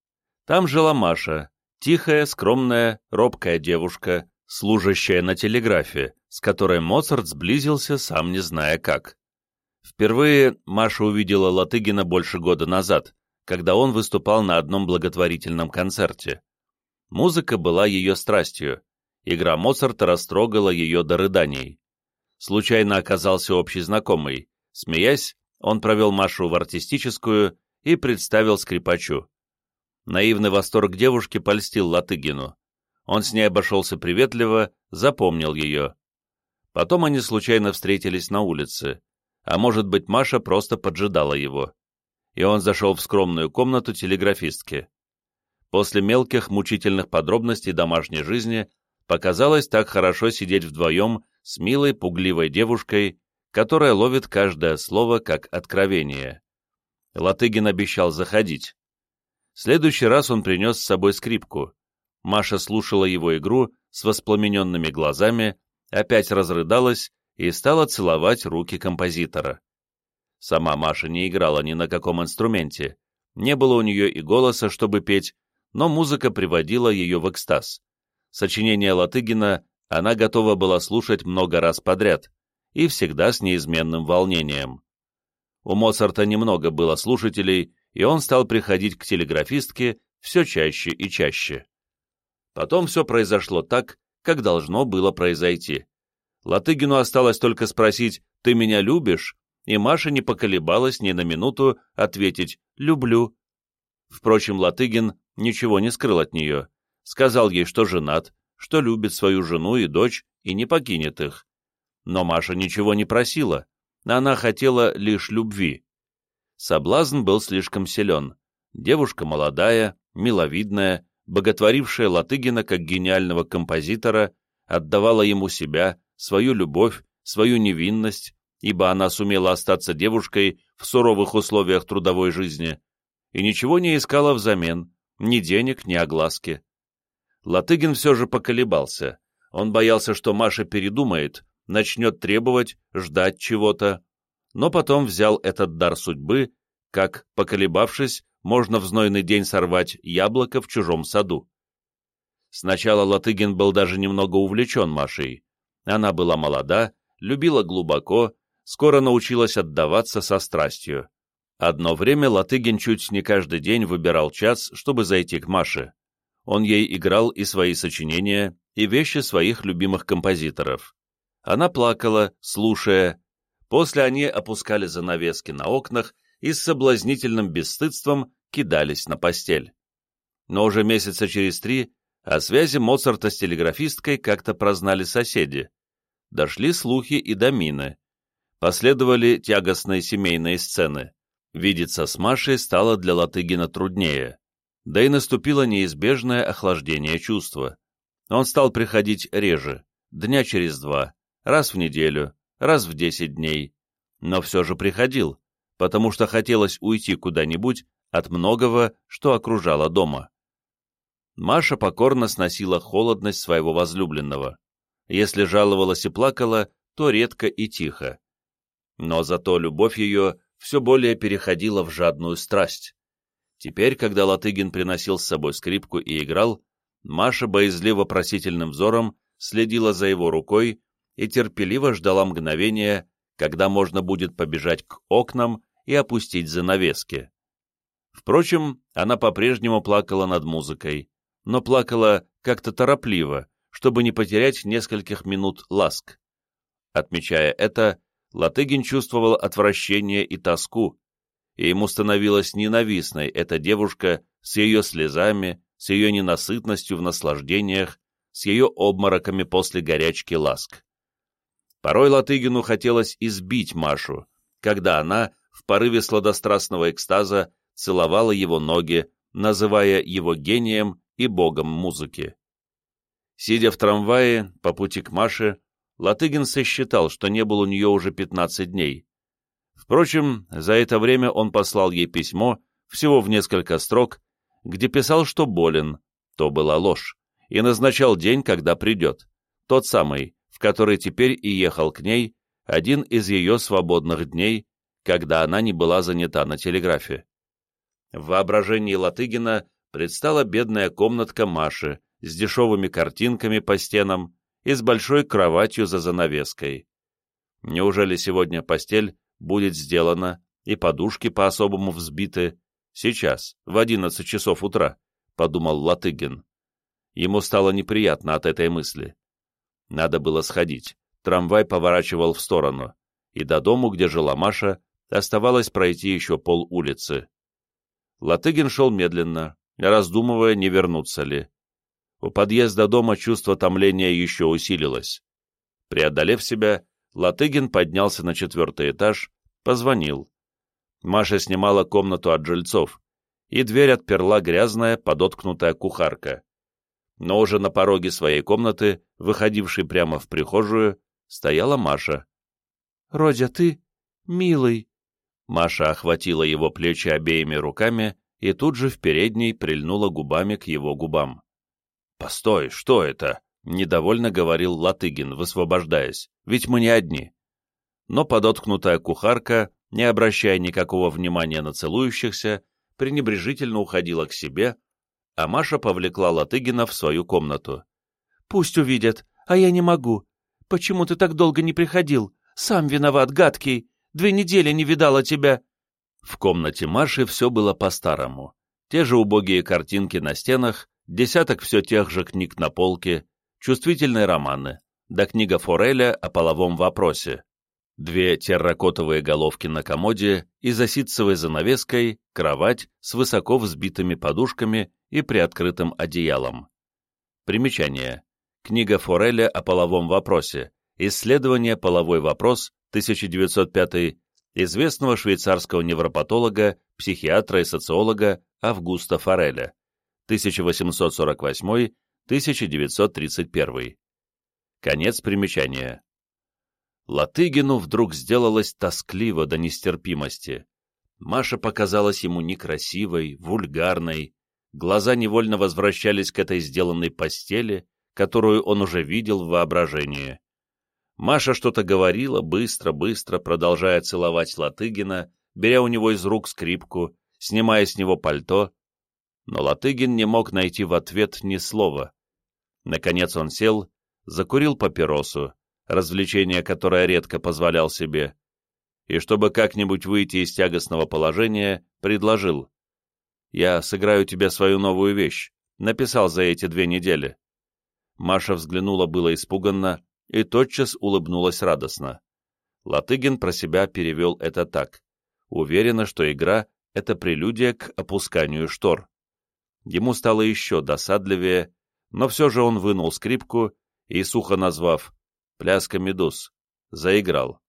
Там жила Маша, тихая, скромная, робкая девушка, служащая на телеграфе, с которой Моцарт сблизился, сам не зная как. Впервые Маша увидела Латыгина больше года назад, когда он выступал на одном благотворительном концерте. Музыка была ее страстью, Игра Моцарта растрогала ее до рыданий. Случайно оказался общий знакомый. Смеясь, он провел Машу в артистическую и представил скрипачу. Наивный восторг девушки польстил Латыгину. Он с ней обошелся приветливо, запомнил ее. Потом они случайно встретились на улице, а может быть Маша просто поджидала его. И он зашел в скромную комнату телеграфистки. После мелких мучительных подробностей домашней жизни показалось так хорошо сидеть вдвоем с милой, пугливой девушкой, которая ловит каждое слово как откровение. Латыгин обещал заходить. Следующий раз он принес с собой скрипку. Маша слушала его игру с воспламененными глазами, опять разрыдалась и стала целовать руки композитора. Сама Маша не играла ни на каком инструменте, не было у нее и голоса, чтобы петь, но музыка приводила ее в экстаз. Сочинения Латыгина она готова была слушать много раз подряд, и всегда с неизменным волнением. У Моцарта немного было слушателей, и он стал приходить к телеграфистке все чаще и чаще. Потом все произошло так, как должно было произойти. Латыгину осталось только спросить «Ты меня любишь?» и Маша не поколебалась ни на минуту ответить «Люблю». Впрочем, Латыгин ничего не скрыл от нее, сказал ей, что женат, что любит свою жену и дочь и не покинет их. Но Маша ничего не просила, она хотела лишь любви. Соблазн был слишком силен. Девушка молодая, миловидная, боготворившая Латыгина как гениального композитора, отдавала ему себя, свою любовь, свою невинность, ибо она сумела остаться девушкой в суровых условиях трудовой жизни, и ничего не искала взамен, ни денег, ни огласки. Латыгин все же поколебался. Он боялся, что Маша передумает, начнет требовать, ждать чего-то. Но потом взял этот дар судьбы, как, поколебавшись, можно в знойный день сорвать яблоко в чужом саду. Сначала Латыгин был даже немного увлечен Машей. Она была молода, любила глубоко, скоро научилась отдаваться со страстью. Одно время Латыгин чуть не каждый день выбирал час, чтобы зайти к Маше он ей играл и свои сочинения, и вещи своих любимых композиторов. Она плакала, слушая. После они опускали занавески на окнах и с соблазнительным бесстыдством кидались на постель. но уже месяца через три о связи Моцарта с телеграфисткой как-то прознали соседи. Дошли слухи и до Мины. Последовали тягостные семейные сцены. Видеться с Машей стало для Латыгина труднее. Да и наступило неизбежное охлаждение чувства. Он стал приходить реже, дня через два, раз в неделю, раз в десять дней. Но все же приходил, потому что хотелось уйти куда-нибудь от многого, что окружало дома. Маша покорно сносила холодность своего возлюбленного. Если жаловалась и плакала, то редко и тихо. Но зато любовь ее все более переходила в жадную страсть. Теперь, когда Латыгин приносил с собой скрипку и играл, Маша боязливо-просительным взором следила за его рукой и терпеливо ждала мгновения, когда можно будет побежать к окнам и опустить занавески. Впрочем, она по-прежнему плакала над музыкой, но плакала как-то торопливо, чтобы не потерять нескольких минут ласк. Отмечая это, Латыгин чувствовал отвращение и тоску, и ему становилась ненавистной эта девушка с ее слезами, с ее ненасытностью в наслаждениях, с ее обмороками после горячки ласк. Порой Латыгину хотелось избить Машу, когда она, в порыве сладострастного экстаза, целовала его ноги, называя его гением и богом музыки. Сидя в трамвае по пути к Маше, Латыгин сосчитал, что не был у нее уже 15 дней. Впрочем, за это время он послал ей письмо, всего в несколько строк, где писал, что болен, то была ложь, и назначал день, когда придет, тот самый, в который теперь и ехал к ней, один из ее свободных дней, когда она не была занята на телеграфе. В воображении Латыгина предстала бедная комнатка Маши с дешевыми картинками по стенам, и с большой кроватью за занавеской. Неужели сегодня постель будет сделана и подушки по-особому взбиты? Сейчас, в одиннадцать часов утра, — подумал Латыгин. Ему стало неприятно от этой мысли. Надо было сходить. Трамвай поворачивал в сторону, и до дому, где жила Маша, оставалось пройти еще пол улицы. Латыгин шел медленно, раздумывая, не вернуться ли. У подъезда дома чувство томления еще усилилось. Преодолев себя, Латыгин поднялся на четвертый этаж, позвонил. Маша снимала комнату от жильцов, и дверь отперла грязная, подоткнутая кухарка. Но уже на пороге своей комнаты, выходившей прямо в прихожую, стояла Маша. «Родя, ты? Милый!» Маша охватила его плечи обеими руками и тут же в передней прильнула губами к его губам. «Постой, что это?» — недовольно говорил Латыгин, высвобождаясь. «Ведь мы не одни». Но подоткнутая кухарка, не обращая никакого внимания на целующихся, пренебрежительно уходила к себе, а Маша повлекла Латыгина в свою комнату. «Пусть увидят, а я не могу. Почему ты так долго не приходил? Сам виноват, гадкий. Две недели не видала тебя». В комнате Маши все было по-старому. Те же убогие картинки на стенах, десяток все тех же книг на полке, чувствительные романы, да книга Фореля о половом вопросе, две терракотовые головки на комоде и за ситцевой занавеской кровать с высоко взбитыми подушками и приоткрытым одеялом. Примечание. Книга Фореля о половом вопросе. Исследование «Половой вопрос» 1905 известного швейцарского невропатолога, психиатра и социолога Августа Фореля. 1848-1931. Конец примечания. Латыгину вдруг сделалось тоскливо до нестерпимости. Маша показалась ему некрасивой, вульгарной, глаза невольно возвращались к этой сделанной постели, которую он уже видел в воображении. Маша что-то говорила, быстро-быстро, продолжая целовать Латыгина, беря у него из рук скрипку, снимая с него пальто, но Латыгин не мог найти в ответ ни слова. Наконец он сел, закурил папиросу, развлечение, которое редко позволял себе, и чтобы как-нибудь выйти из тягостного положения, предложил. «Я сыграю тебе свою новую вещь», написал за эти две недели. Маша взглянула было испуганно и тотчас улыбнулась радостно. Латыгин про себя перевел это так. Уверена, что игра — это прелюдия к опусканию штор. Ему стало еще досадливее, но все же он вынул скрипку и, сухо назвав «Пляска медуз», заиграл.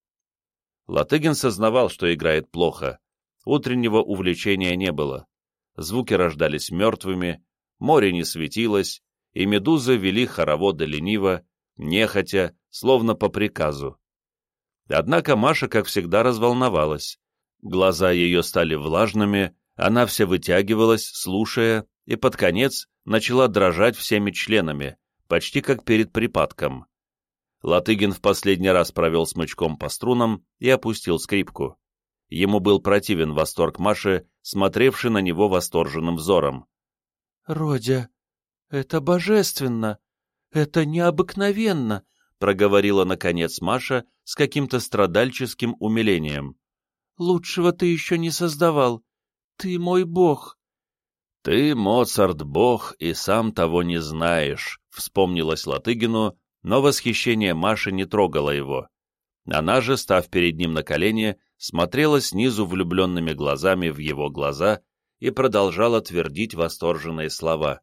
Латыгин сознавал, что играет плохо. Утреннего увлечения не было. Звуки рождались мертвыми, море не светилось, и медузы вели хороводы лениво, нехотя, словно по приказу. Однако Маша, как всегда, разволновалась. Глаза ее стали влажными, она вся вытягивалась, слушая, и под конец начала дрожать всеми членами, почти как перед припадком. Латыгин в последний раз провел смычком по струнам и опустил скрипку. Ему был противен восторг Маши, смотревший на него восторженным взором. — Родя, это божественно! Это необыкновенно! — проговорила, наконец, Маша с каким-то страдальческим умилением. — Лучшего ты еще не создавал. Ты мой бог. — Ты, Моцарт, бог, и сам того не знаешь, — вспомнилось Латыгину, но восхищение Маши не трогало его. Она же, став перед ним на колени, смотрела снизу влюбленными глазами в его глаза и продолжала твердить восторженные слова.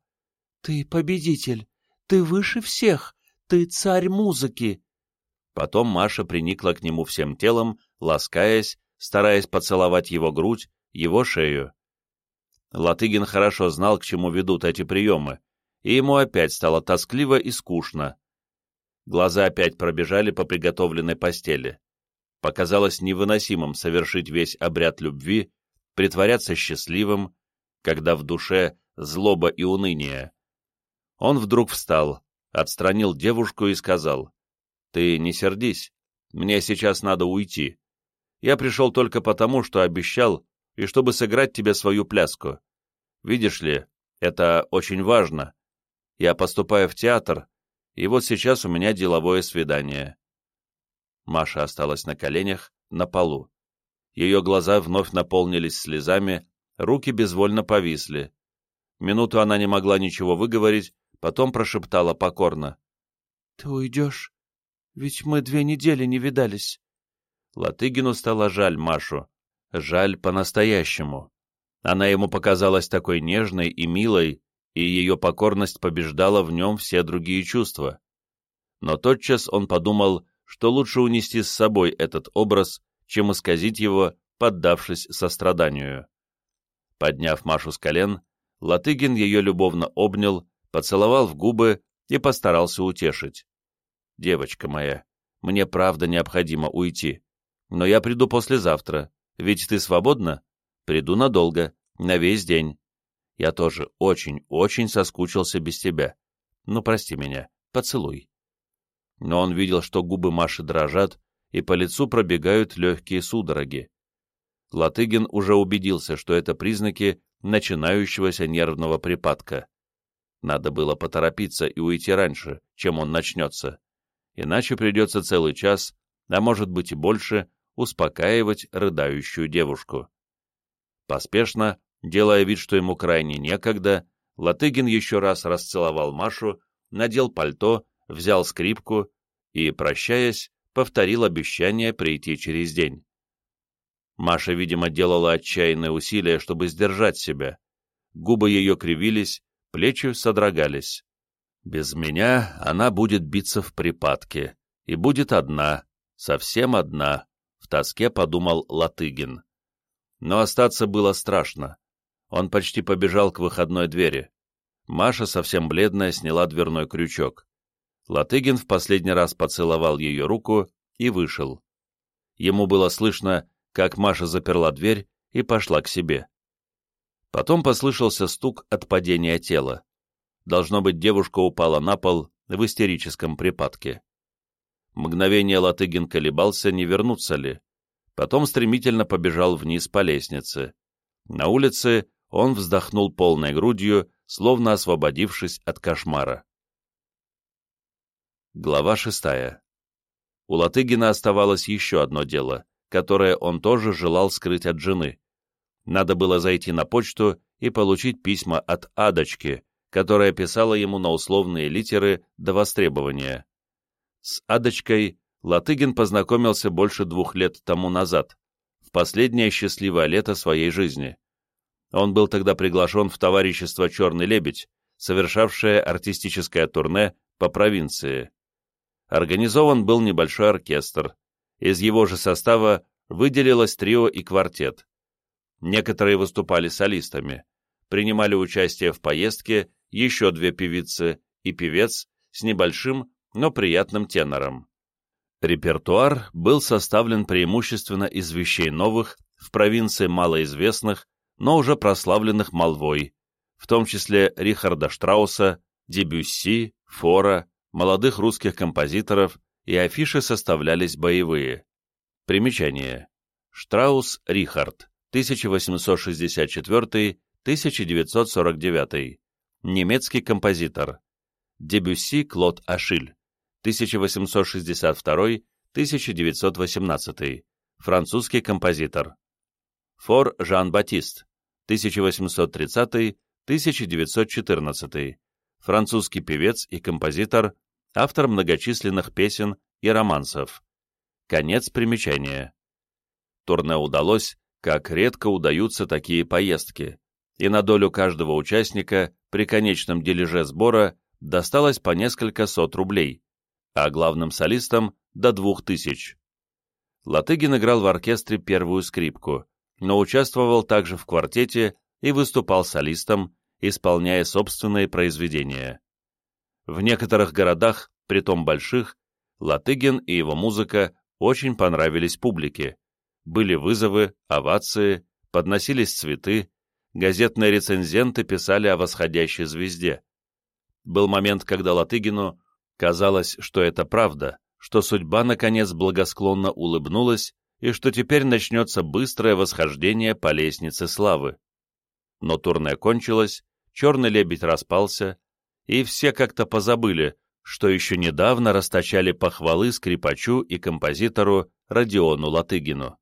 «Ты победитель! Ты выше всех! Ты царь музыки!» Потом Маша приникла к нему всем телом, ласкаясь, стараясь поцеловать его грудь, его шею. Латыгин хорошо знал, к чему ведут эти приемы, и ему опять стало тоскливо и скучно. Глаза опять пробежали по приготовленной постели. Показалось невыносимым совершить весь обряд любви, притворяться счастливым, когда в душе злоба и уныние. Он вдруг встал, отстранил девушку и сказал, «Ты не сердись, мне сейчас надо уйти. Я пришел только потому, что обещал, и чтобы сыграть тебе свою пляску. Видишь ли, это очень важно. Я поступаю в театр, и вот сейчас у меня деловое свидание. Маша осталась на коленях, на полу. Ее глаза вновь наполнились слезами, руки безвольно повисли. Минуту она не могла ничего выговорить, потом прошептала покорно. — Ты уйдешь? Ведь мы две недели не видались. Латыгину стало жаль Машу. Жаль по-настоящему. Она ему показалась такой нежной и милой, и ее покорность побеждала в нем все другие чувства. Но тотчас он подумал, что лучше унести с собой этот образ, чем исказить его, поддавшись состраданию. Подняв Машу с колен, Латыгин ее любовно обнял, поцеловал в губы и постарался утешить. «Девочка моя, мне правда необходимо уйти, но я приду послезавтра, ведь ты свободна? Приду надолго, на весь день. Я тоже очень-очень соскучился без тебя. Ну, прости меня, поцелуй. Но он видел, что губы Маши дрожат, и по лицу пробегают легкие судороги. Латыгин уже убедился, что это признаки начинающегося нервного припадка. Надо было поторопиться и уйти раньше, чем он начнется. Иначе придется целый час, а может быть и больше, успокаивать рыдающую девушку. Поспешно, Делая вид, что ему крайне некогда, Латыгин еще раз расцеловал Машу, надел пальто, взял скрипку и, прощаясь, повторил обещание прийти через день. Маша, видимо, делала отчаянные усилия, чтобы сдержать себя. Губы ее кривились, плечи содрогались. Без меня она будет биться в припадке. И будет одна, совсем одна, тоске подумал Латыгин. Но остаться было страшно. Он почти побежал к выходной двери. Маша, совсем бледная, сняла дверной крючок. Латыгин в последний раз поцеловал ее руку и вышел. Ему было слышно, как Маша заперла дверь и пошла к себе. Потом послышался стук от падения тела. Должно быть, девушка упала на пол в истерическом припадке. Мгновение Латыгин колебался, не вернуться ли. Потом стремительно побежал вниз по лестнице. На улице он вздохнул полной грудью, словно освободившись от кошмара. Глава шестая. У Латыгина оставалось еще одно дело, которое он тоже желал скрыть от жены. Надо было зайти на почту и получить письма от Адочки, которая писала ему на условные литеры до востребования. С Адочкой Латыгин познакомился больше двух лет тому назад, в последнее счастливое лето своей жизни. Он был тогда приглашен в товарищество «Черный лебедь», совершавшее артистическое турне по провинции. Организован был небольшой оркестр. Из его же состава выделилось трио и квартет. Некоторые выступали солистами. Принимали участие в поездке еще две певицы и певец с небольшим, но приятным тенором. Репертуар был составлен преимущественно из вещей новых, в провинции малоизвестных, но уже прославленных молвой, в том числе Рихарда Штрауса, Дебюсси, Фора, молодых русских композиторов, и афиши составлялись боевые. Примечание. Штраус Рихард, 1864-1949, немецкий композитор. Дебюсси Клод Ашиль, 1862-1918, французский композитор. Фор Жан-Батист, 1830-1914, французский певец и композитор, автор многочисленных песен и романсов. Конец примечания. Турне удалось, как редко удаются такие поездки, и на долю каждого участника при конечном дележе сбора досталось по несколько сот рублей, а главным солистам — до двух тысяч. Латыгин играл в оркестре первую скрипку, но участвовал также в квартете и выступал солистом, исполняя собственные произведения. В некоторых городах, притом больших, Латыгин и его музыка очень понравились публике. Были вызовы, овации, подносились цветы, газетные рецензенты писали о восходящей звезде. Был момент, когда Латыгину казалось, что это правда, что судьба, наконец, благосклонно улыбнулась и что теперь начнется быстрое восхождение по лестнице славы. Но турне кончилось, черный лебедь распался, и все как-то позабыли, что еще недавно расточали похвалы скрипачу и композитору Родиону Латыгину.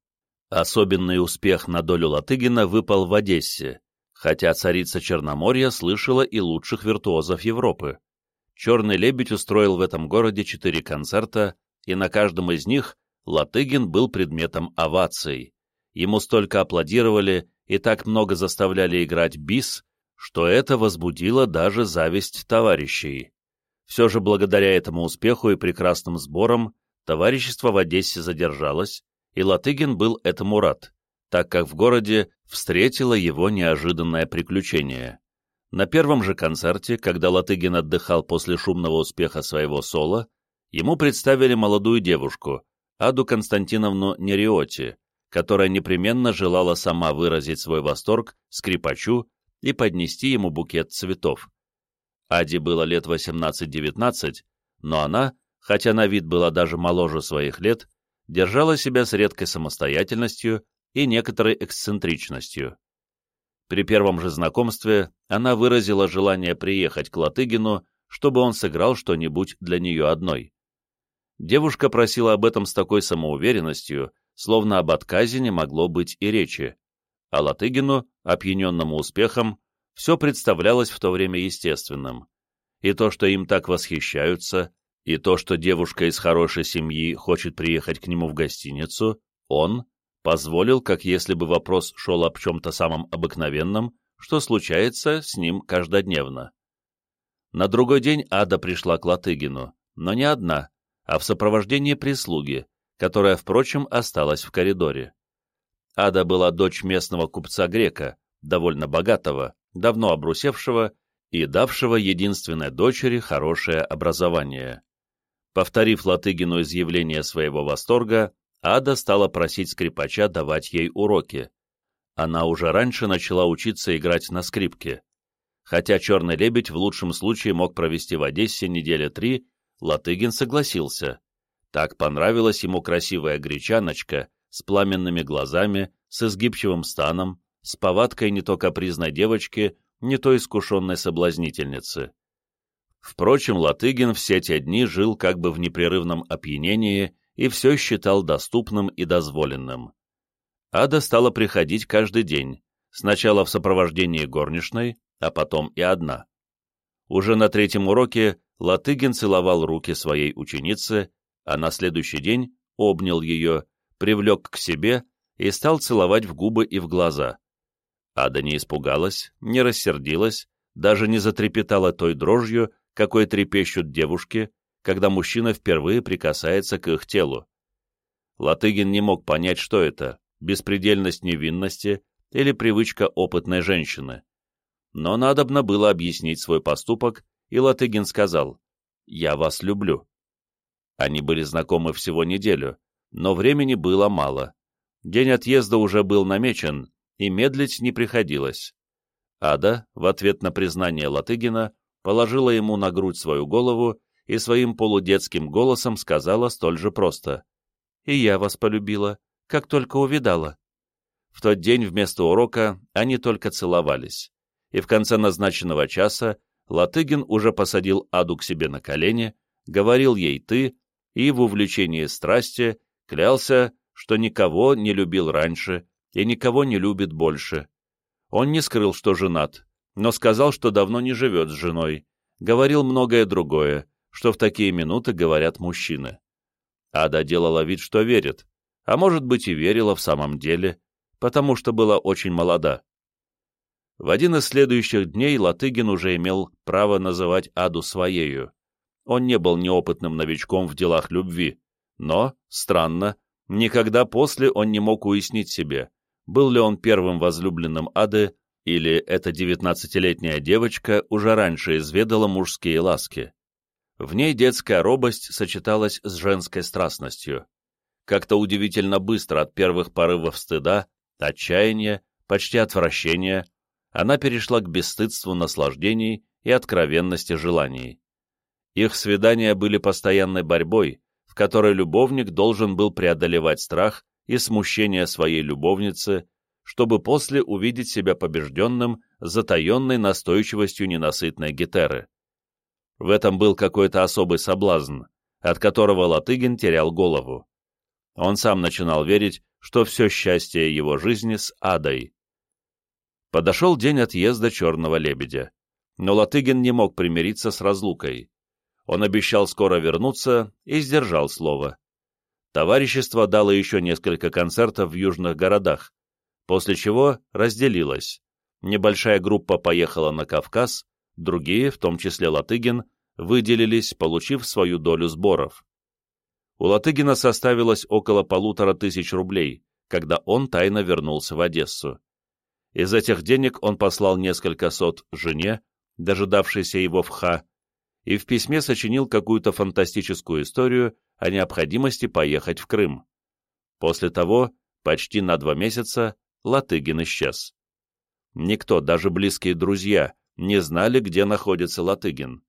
Особенный успех на долю Латыгина выпал в Одессе, хотя царица Черноморья слышала и лучших виртуозов Европы. «Черный лебедь» устроил в этом городе четыре концерта, и на каждом из них Латыгин был предметом оваций. Ему столько аплодировали и так много заставляли играть бис, что это возбудило даже зависть товарищей. Все же благодаря этому успеху и прекрасным сборам товарищество в Одессе задержалось, и Латыгин был этому рад, так как в городе встретило его неожиданное приключение. На первом же концерте, когда Латыгин отдыхал после шумного успеха своего соло, ему представили молодую девушку, Аду Константиновну Нериоти, которая непременно желала сама выразить свой восторг скрипачу и поднести ему букет цветов. Аде было лет 18-19, но она, хотя на вид была даже моложе своих лет, держала себя с редкой самостоятельностью и некоторой эксцентричностью. При первом же знакомстве она выразила желание приехать к Латыгину, чтобы он сыграл что-нибудь для нее одной. Девушка просила об этом с такой самоуверенностью, словно об отказе не могло быть и речи, а Латыгину, опьяненному успехом, все представлялось в то время естественным. И то, что им так восхищаются, и то, что девушка из хорошей семьи хочет приехать к нему в гостиницу, он, позволил, как если бы вопрос шел об чем-то самом обыкновенном, что случается с ним каждодневно. На другой день Ада пришла к Латыгину, но не одна, а в сопровождении прислуги, которая, впрочем, осталась в коридоре. Ада была дочь местного купца-грека, довольно богатого, давно обрусевшего и давшего единственной дочери хорошее образование. Повторив Латыгину изъявление своего восторга, Ада стала просить скрипача давать ей уроки. Она уже раньше начала учиться играть на скрипке. Хотя «Черный лебедь» в лучшем случае мог провести в Одессе недели три, Латыгин согласился. Так понравилась ему красивая гречаночка с пламенными глазами, с изгибчивым станом, с повадкой не то капризной девочки, не то искушенной соблазнительницы. Впрочем, Латыгин все те дни жил как бы в непрерывном опьянении и все считал доступным и дозволенным. Ада стала приходить каждый день, сначала в сопровождении горничной, а потом и одна. Уже на третьем уроке Латыгин целовал руки своей ученицы, а на следующий день обнял ее, привлек к себе и стал целовать в губы и в глаза. Ада не испугалась, не рассердилась, даже не затрепетала той дрожью, какой трепещут девушки, когда мужчина впервые прикасается к их телу. Латыгин не мог понять, что это — беспредельность невинности или привычка опытной женщины. Но надобно было объяснить свой поступок, и Латыгин сказал «Я вас люблю». Они были знакомы всего неделю, но времени было мало. День отъезда уже был намечен, и медлить не приходилось. Ада, в ответ на признание Латыгина, положила ему на грудь свою голову и своим полудетским голосом сказала столь же просто. «И я вас полюбила, как только увидала». В тот день вместо урока они только целовались, и в конце назначенного часа Латыгин уже посадил Аду к себе на колени, говорил ей «ты» и в увлечении страсти клялся, что никого не любил раньше и никого не любит больше. Он не скрыл, что женат, но сказал, что давно не живет с женой, говорил многое другое, что в такие минуты говорят мужчины. Ада делала вид, что верит, а может быть и верила в самом деле, потому что была очень молода. В один из следующих дней Латыгин уже имел право называть Аду своею. Он не был неопытным новичком в делах любви, но, странно, никогда после он не мог уяснить себе, был ли он первым возлюбленным Ады, или эта девятнадцатилетняя девочка уже раньше изведала мужские ласки. В ней детская робость сочеталась с женской страстностью. Как-то удивительно быстро от первых порывов стыда, отчаяния, почти отвращения, она перешла к бесстыдству наслаждений и откровенности желаний. Их свидания были постоянной борьбой, в которой любовник должен был преодолевать страх и смущение своей любовницы, чтобы после увидеть себя побежденным затаенной настойчивостью ненасытной гетеры. В этом был какой-то особый соблазн, от которого Латыгин терял голову. Он сам начинал верить, что все счастье его жизни с адой. Подошел день отъезда черного лебедя, но Латыгин не мог примириться с разлукой. Он обещал скоро вернуться и сдержал слово. Товарищество дало еще несколько концертов в южных городах, после чего разделилось. Небольшая группа поехала на Кавказ, другие, в том числе Латыгин, выделились, получив свою долю сборов. У Латыгина составилось около полутора тысяч рублей, когда он тайно вернулся в Одессу. Из этих денег он послал несколько сот жене, дожидавшейся его в Ха, и в письме сочинил какую-то фантастическую историю о необходимости поехать в Крым. После того, почти на два месяца, Латыгин исчез. Никто, даже близкие друзья, не знали, где находится Латыгин.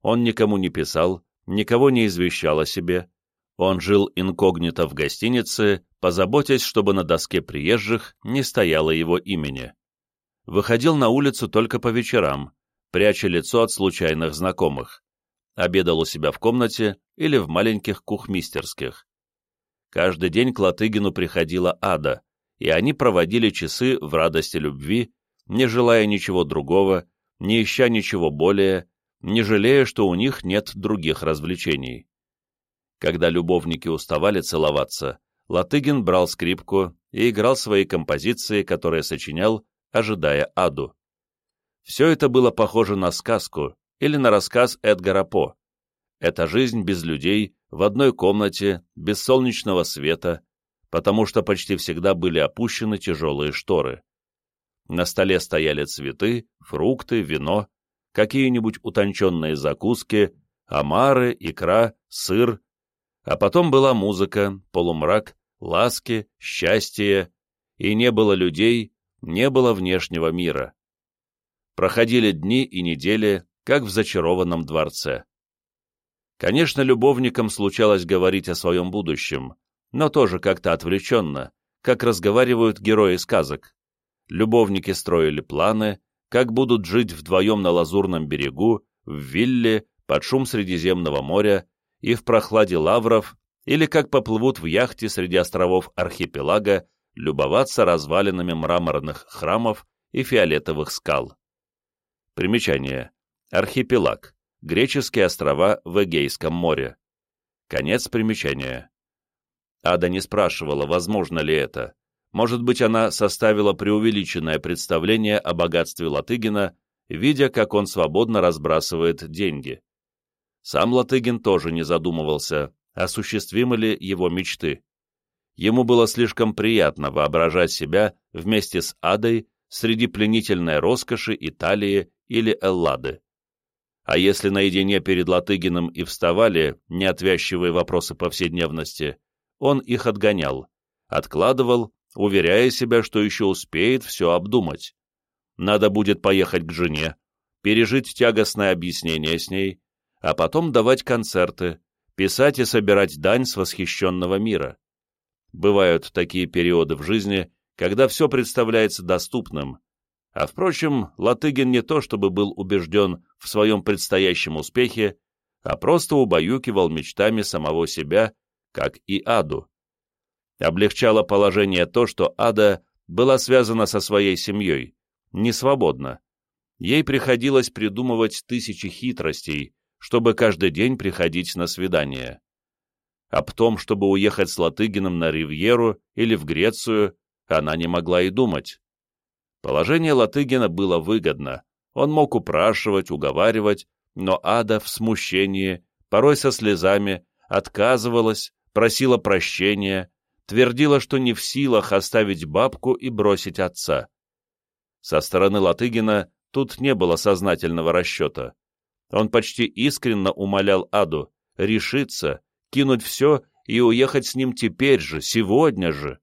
Он никому не писал, никого не извещал о себе. Он жил инкогнито в гостинице, позаботясь, чтобы на доске приезжих не стояло его имени. Выходил на улицу только по вечерам, пряча лицо от случайных знакомых. Обедал у себя в комнате или в маленьких кухмистерских. Каждый день к Латыгину приходила ада, и они проводили часы в радости любви, не желая ничего другого, не ища ничего более, не жалея, что у них нет других развлечений. Когда любовники уставали целоваться, Латыгин брал скрипку и играл свои композиции, которые сочинял, ожидая аду. Все это было похоже на сказку или на рассказ Эдгара По. Это жизнь без людей, в одной комнате, без солнечного света, потому что почти всегда были опущены тяжелые шторы. На столе стояли цветы, фрукты, вино, какие-нибудь утонченные закуски, омары, икра, сыр, а потом была музыка, полумрак, ласки, счастье, и не было людей, не было внешнего мира. Проходили дни и недели, как в зачарованном дворце. Конечно, любовникам случалось говорить о своем будущем, но тоже как-то отвлеченно, как разговаривают герои сказок. Любовники строили планы, как будут жить вдвоем на Лазурном берегу, в вилле, под шум Средиземного моря и в прохладе лавров, или как поплывут в яхте среди островов архипелага, любоваться развалинами мраморных храмов и фиолетовых скал. Примечание. Архипелаг. Греческие острова в Эгейском море. Конец примечания. Ада не спрашивала, возможно ли это. Может быть, она составила преувеличенное представление о богатстве Латыгина, видя, как он свободно разбрасывает деньги. Сам Латыгин тоже не задумывался, осуществимы ли его мечты. Ему было слишком приятно воображать себя вместе с Адой среди пленительной роскоши Италии или Эллады. А если наедине перед Латыгиным и вставали неотвязчивые вопросы повседневности, он их отгонял, откладывал, уверяя себя, что еще успеет все обдумать. Надо будет поехать к жене, пережить тягостное объяснение с ней, а потом давать концерты, писать и собирать дань с восхищенного мира. Бывают такие периоды в жизни, когда все представляется доступным, а, впрочем, Латыгин не то чтобы был убежден в своем предстоящем успехе, а просто убаюкивал мечтами самого себя, как и Аду. Облегчало положение то, что Ада была связана со своей семьей, не свободна. Ей приходилось придумывать тысячи хитростей, чтобы каждый день приходить на свидание. Об том, чтобы уехать с Латыгиным на Ривьеру или в Грецию, она не могла и думать. Положение Латыгина было выгодно, он мог упрашивать, уговаривать, но Ада в смущении, порой со слезами, отказывалась, просила прощения, твердила, что не в силах оставить бабку и бросить отца. Со стороны Латыгина тут не было сознательного расчета. Он почти искренно умолял Аду решиться, кинуть все и уехать с ним теперь же, сегодня же.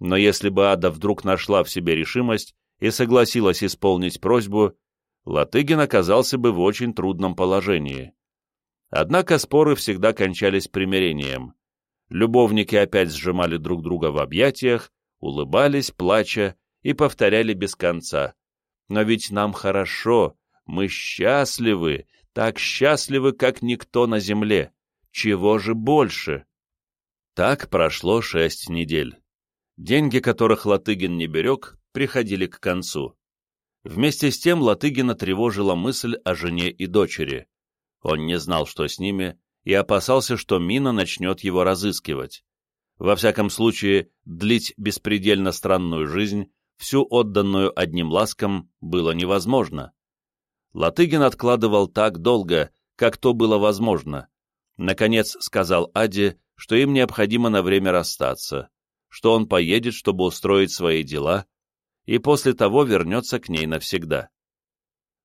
Но если бы Ада вдруг нашла в себе решимость и согласилась исполнить просьбу, Латыгин оказался бы в очень трудном положении. Однако споры всегда кончались примирением. Любовники опять сжимали друг друга в объятиях, улыбались, плача, и повторяли без конца. «Но ведь нам хорошо, мы счастливы, так счастливы, как никто на земле. Чего же больше?» Так прошло шесть недель. Деньги, которых Латыгин не берег, приходили к концу. Вместе с тем Латыгина тревожила мысль о жене и дочери. Он не знал, что с ними, и опасался, что Мина начнет его разыскивать. Во всяком случае, длить беспредельно странную жизнь, всю отданную одним ласкам, было невозможно. Латыгин откладывал так долго, как то было возможно. Наконец сказал Аде, что им необходимо на время расстаться, что он поедет, чтобы устроить свои дела, и после того вернется к ней навсегда.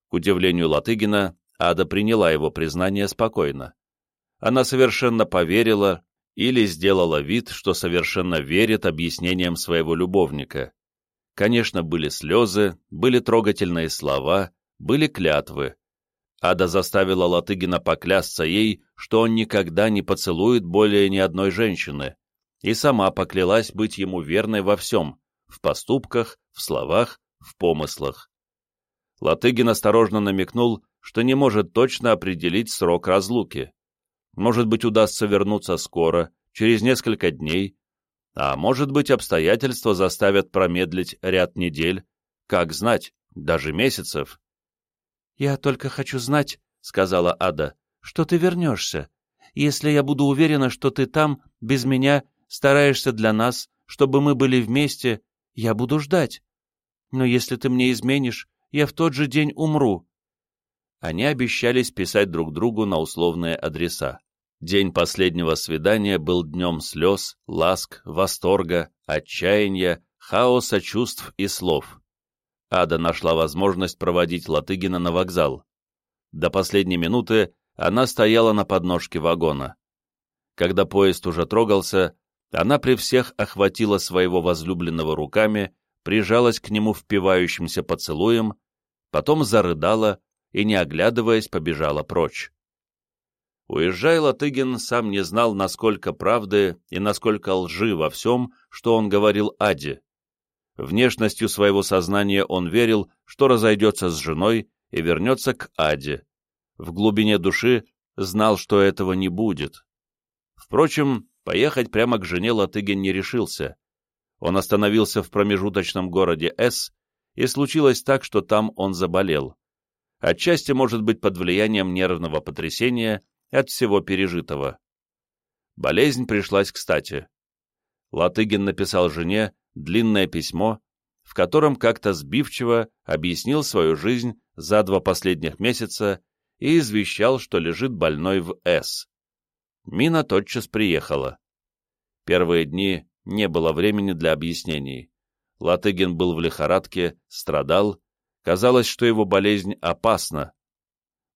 К удивлению Латыгина, Ада приняла его признание спокойно. Она совершенно поверила или сделала вид, что совершенно верит объяснениям своего любовника. Конечно, были слезы, были трогательные слова, были клятвы. Ада заставила Латыгина поклясться ей, что он никогда не поцелует более ни одной женщины, и сама поклялась быть ему верной во всем, в поступках, в словах, в помыслах. Латыгин осторожно намекнул, что не может точно определить срок разлуки. Может быть, удастся вернуться скоро, через несколько дней, а может быть, обстоятельства заставят промедлить ряд недель, как знать, даже месяцев. «Я только хочу знать», — сказала Ада, — «что ты вернешься. Если я буду уверена, что ты там, без меня, стараешься для нас, чтобы мы были вместе, я буду ждать. Но если ты мне изменишь, я в тот же день умру». Они обещались писать друг другу на условные адреса. День последнего свидания был днем слез, ласк, восторга, отчаяния, хаоса чувств и слов. Ада нашла возможность проводить Латыгина на вокзал. До последней минуты она стояла на подножке вагона. Когда поезд уже трогался, она при всех охватила своего возлюбленного руками, прижалась к нему впивающимся поцелуем, потом зарыдала и, не оглядываясь, побежала прочь. Уезжая, Латыгин сам не знал, насколько правды и насколько лжи во всем, что он говорил Аде. Внешностью своего сознания он верил, что разойдется с женой и вернется к Аде. В глубине души знал, что этого не будет. Впрочем, Поехать прямо к жене Латыгин не решился. Он остановился в промежуточном городе С, и случилось так, что там он заболел. Отчасти, может быть, под влиянием нервного потрясения от всего пережитого. Болезнь пришлась кстати. Латыгин написал жене, длинное письмо, в котором как-то сбивчиво объяснил свою жизнь за два последних месяца и извещал, что лежит больной в С. Мина тотчас приехала. Первые дни не было времени для объяснений. Латыгин был в лихорадке, страдал, казалось, что его болезнь опасна.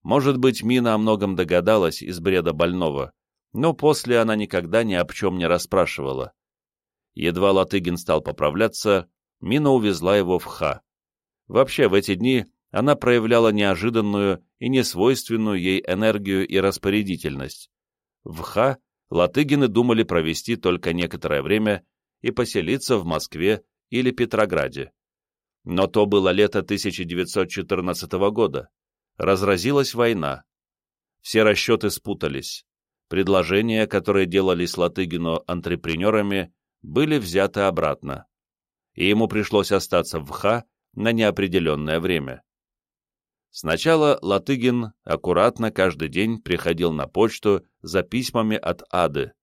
Может быть, Мина о многом догадалась из бреда больного, но после она никогда ни о чем не расспрашивала. Едва Латыгин стал поправляться, Мина увезла его в Ха. Вообще, в эти дни она проявляла неожиданную и несвойственную ей энергию и распорядительность. В Ха Латыгины думали провести только некоторое время и поселиться в Москве или Петрограде. Но то было лето 1914 года. Разразилась война. Все расчеты спутались. Предложения, которые делались Латыгину антрепренерами, были взяты обратно. И ему пришлось остаться в ХА на неопределенное время. Сначала Латыгин аккуратно каждый день приходил на почту за письмами от Ады.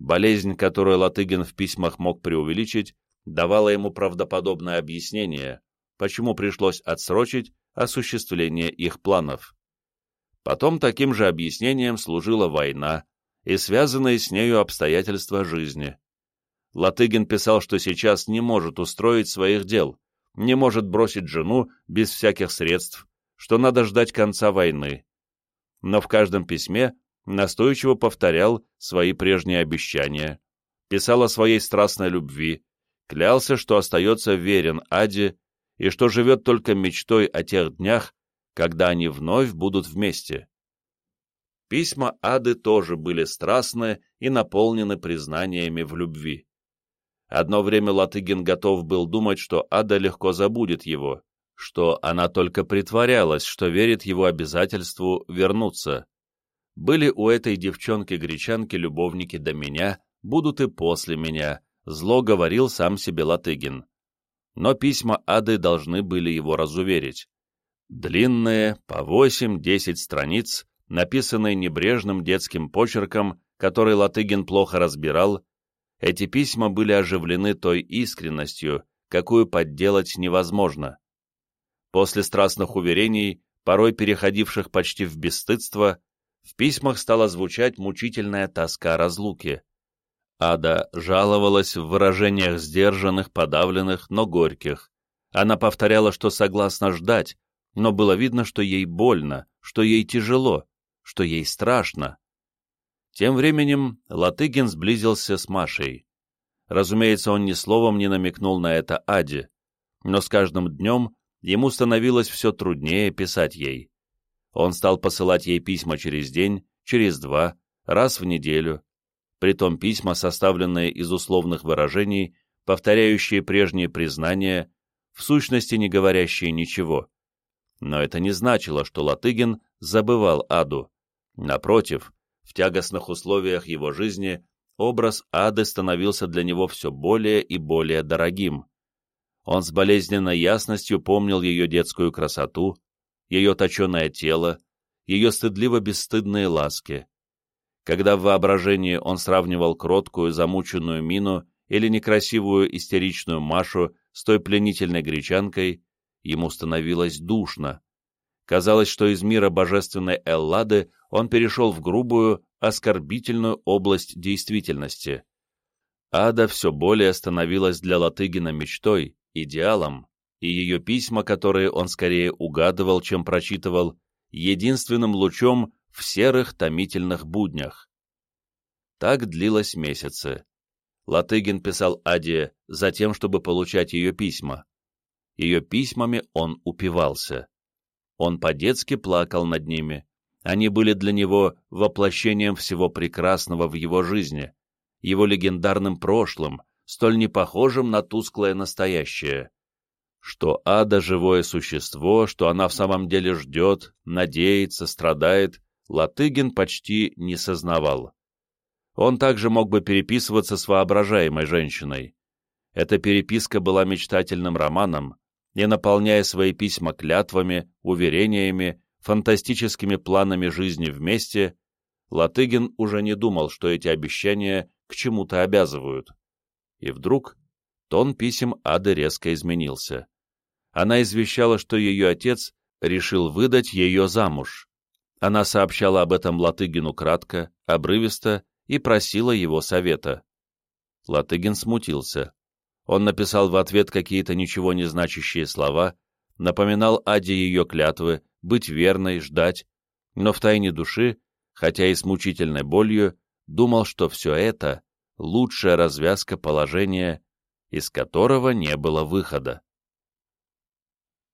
Болезнь, которую Латыгин в письмах мог преувеличить, давала ему правдоподобное объяснение, почему пришлось отсрочить осуществление их планов. Потом таким же объяснением служила война и связанные с нею обстоятельства жизни. Латыгин писал, что сейчас не может устроить своих дел, не может бросить жену без всяких средств, что надо ждать конца войны. Но в каждом письме настойчиво повторял свои прежние обещания, писал о своей страстной любви, клялся, что остается верен Аде и что живет только мечтой о тех днях, когда они вновь будут вместе. Письма Ады тоже были страстны и наполнены признаниями в любви. Одно время Латыгин готов был думать, что Ада легко забудет его, что она только притворялась, что верит его обязательству вернуться. Были у этой девчонки-гречанки любовники до меня, будут и после меня, зло говорил сам себе Латыгин. Но письма Ады должны были его разуверить. Длинные, по 8-10 страниц, написанные небрежным детским почерком, который Латыгин плохо разбирал, эти письма были оживлены той искренностью, какую подделать невозможно. После страстных уверений, порой переходивших почти в бесстыдство, в письмах стала звучать мучительная тоска разлуки. Ада жаловалась в выражениях сдержанных, подавленных, но горьких. Она повторяла, что согласна ждать, но было видно, что ей больно, что ей тяжело, что ей страшно. Тем временем Латыгин сблизился с Машей. Разумеется, он ни словом не намекнул на это Аде, но с каждым днем ему становилось все труднее писать ей. Он стал посылать ей письма через день, через два, раз в неделю. Притом письма, составленные из условных выражений, повторяющие прежние признания, в сущности не говорящие ничего. Но это не значило, что Латыгин забывал Аду. Напротив, в тягостных условиях его жизни образ Ады становился для него все более и более дорогим. Он с болезненной ясностью помнил ее детскую красоту, ее точеное тело, ее стыдливо-бесстыдные ласки. Когда в воображении он сравнивал кроткую, замученную мину или некрасивую истеричную Машу с той пленительной гречанкой, ему становилось душно. Казалось, что из мира божественной Эллады он перешел в грубую, оскорбительную область действительности. Ада все более становилась для Латыгина мечтой, идеалом, и ее письма, которые он скорее угадывал, чем прочитывал, единственным лучом в серых томительных буднях. Так длилось месяцы. Латыгин писал Аде за тем, чтобы получать ее письма. Ее письмами он упивался. Он по-детски плакал над ними. Они были для него воплощением всего прекрасного в его жизни, его легендарным прошлым, столь непохожим на тусклое настоящее. Что ада — живое существо, что она в самом деле ждет, надеется, страдает, Латыгин почти не сознавал. Он также мог бы переписываться с воображаемой женщиной. Эта переписка была мечтательным романом, и, наполняя свои письма клятвами, уверениями, фантастическими планами жизни вместе, Латыгин уже не думал, что эти обещания к чему-то обязывают. И вдруг Тон писем Ады резко изменился. Она извещала, что ее отец решил выдать ее замуж. Она сообщала об этом Латыгину кратко, обрывисто и просила его совета. Латыгин смутился. Он написал в ответ какие-то ничего не значащие слова, напоминал Аде ее клятвы, быть верной, ждать, но в тайне души, хотя и с мучительной болью, думал, что все это — лучшая развязка положения, из которого не было выхода.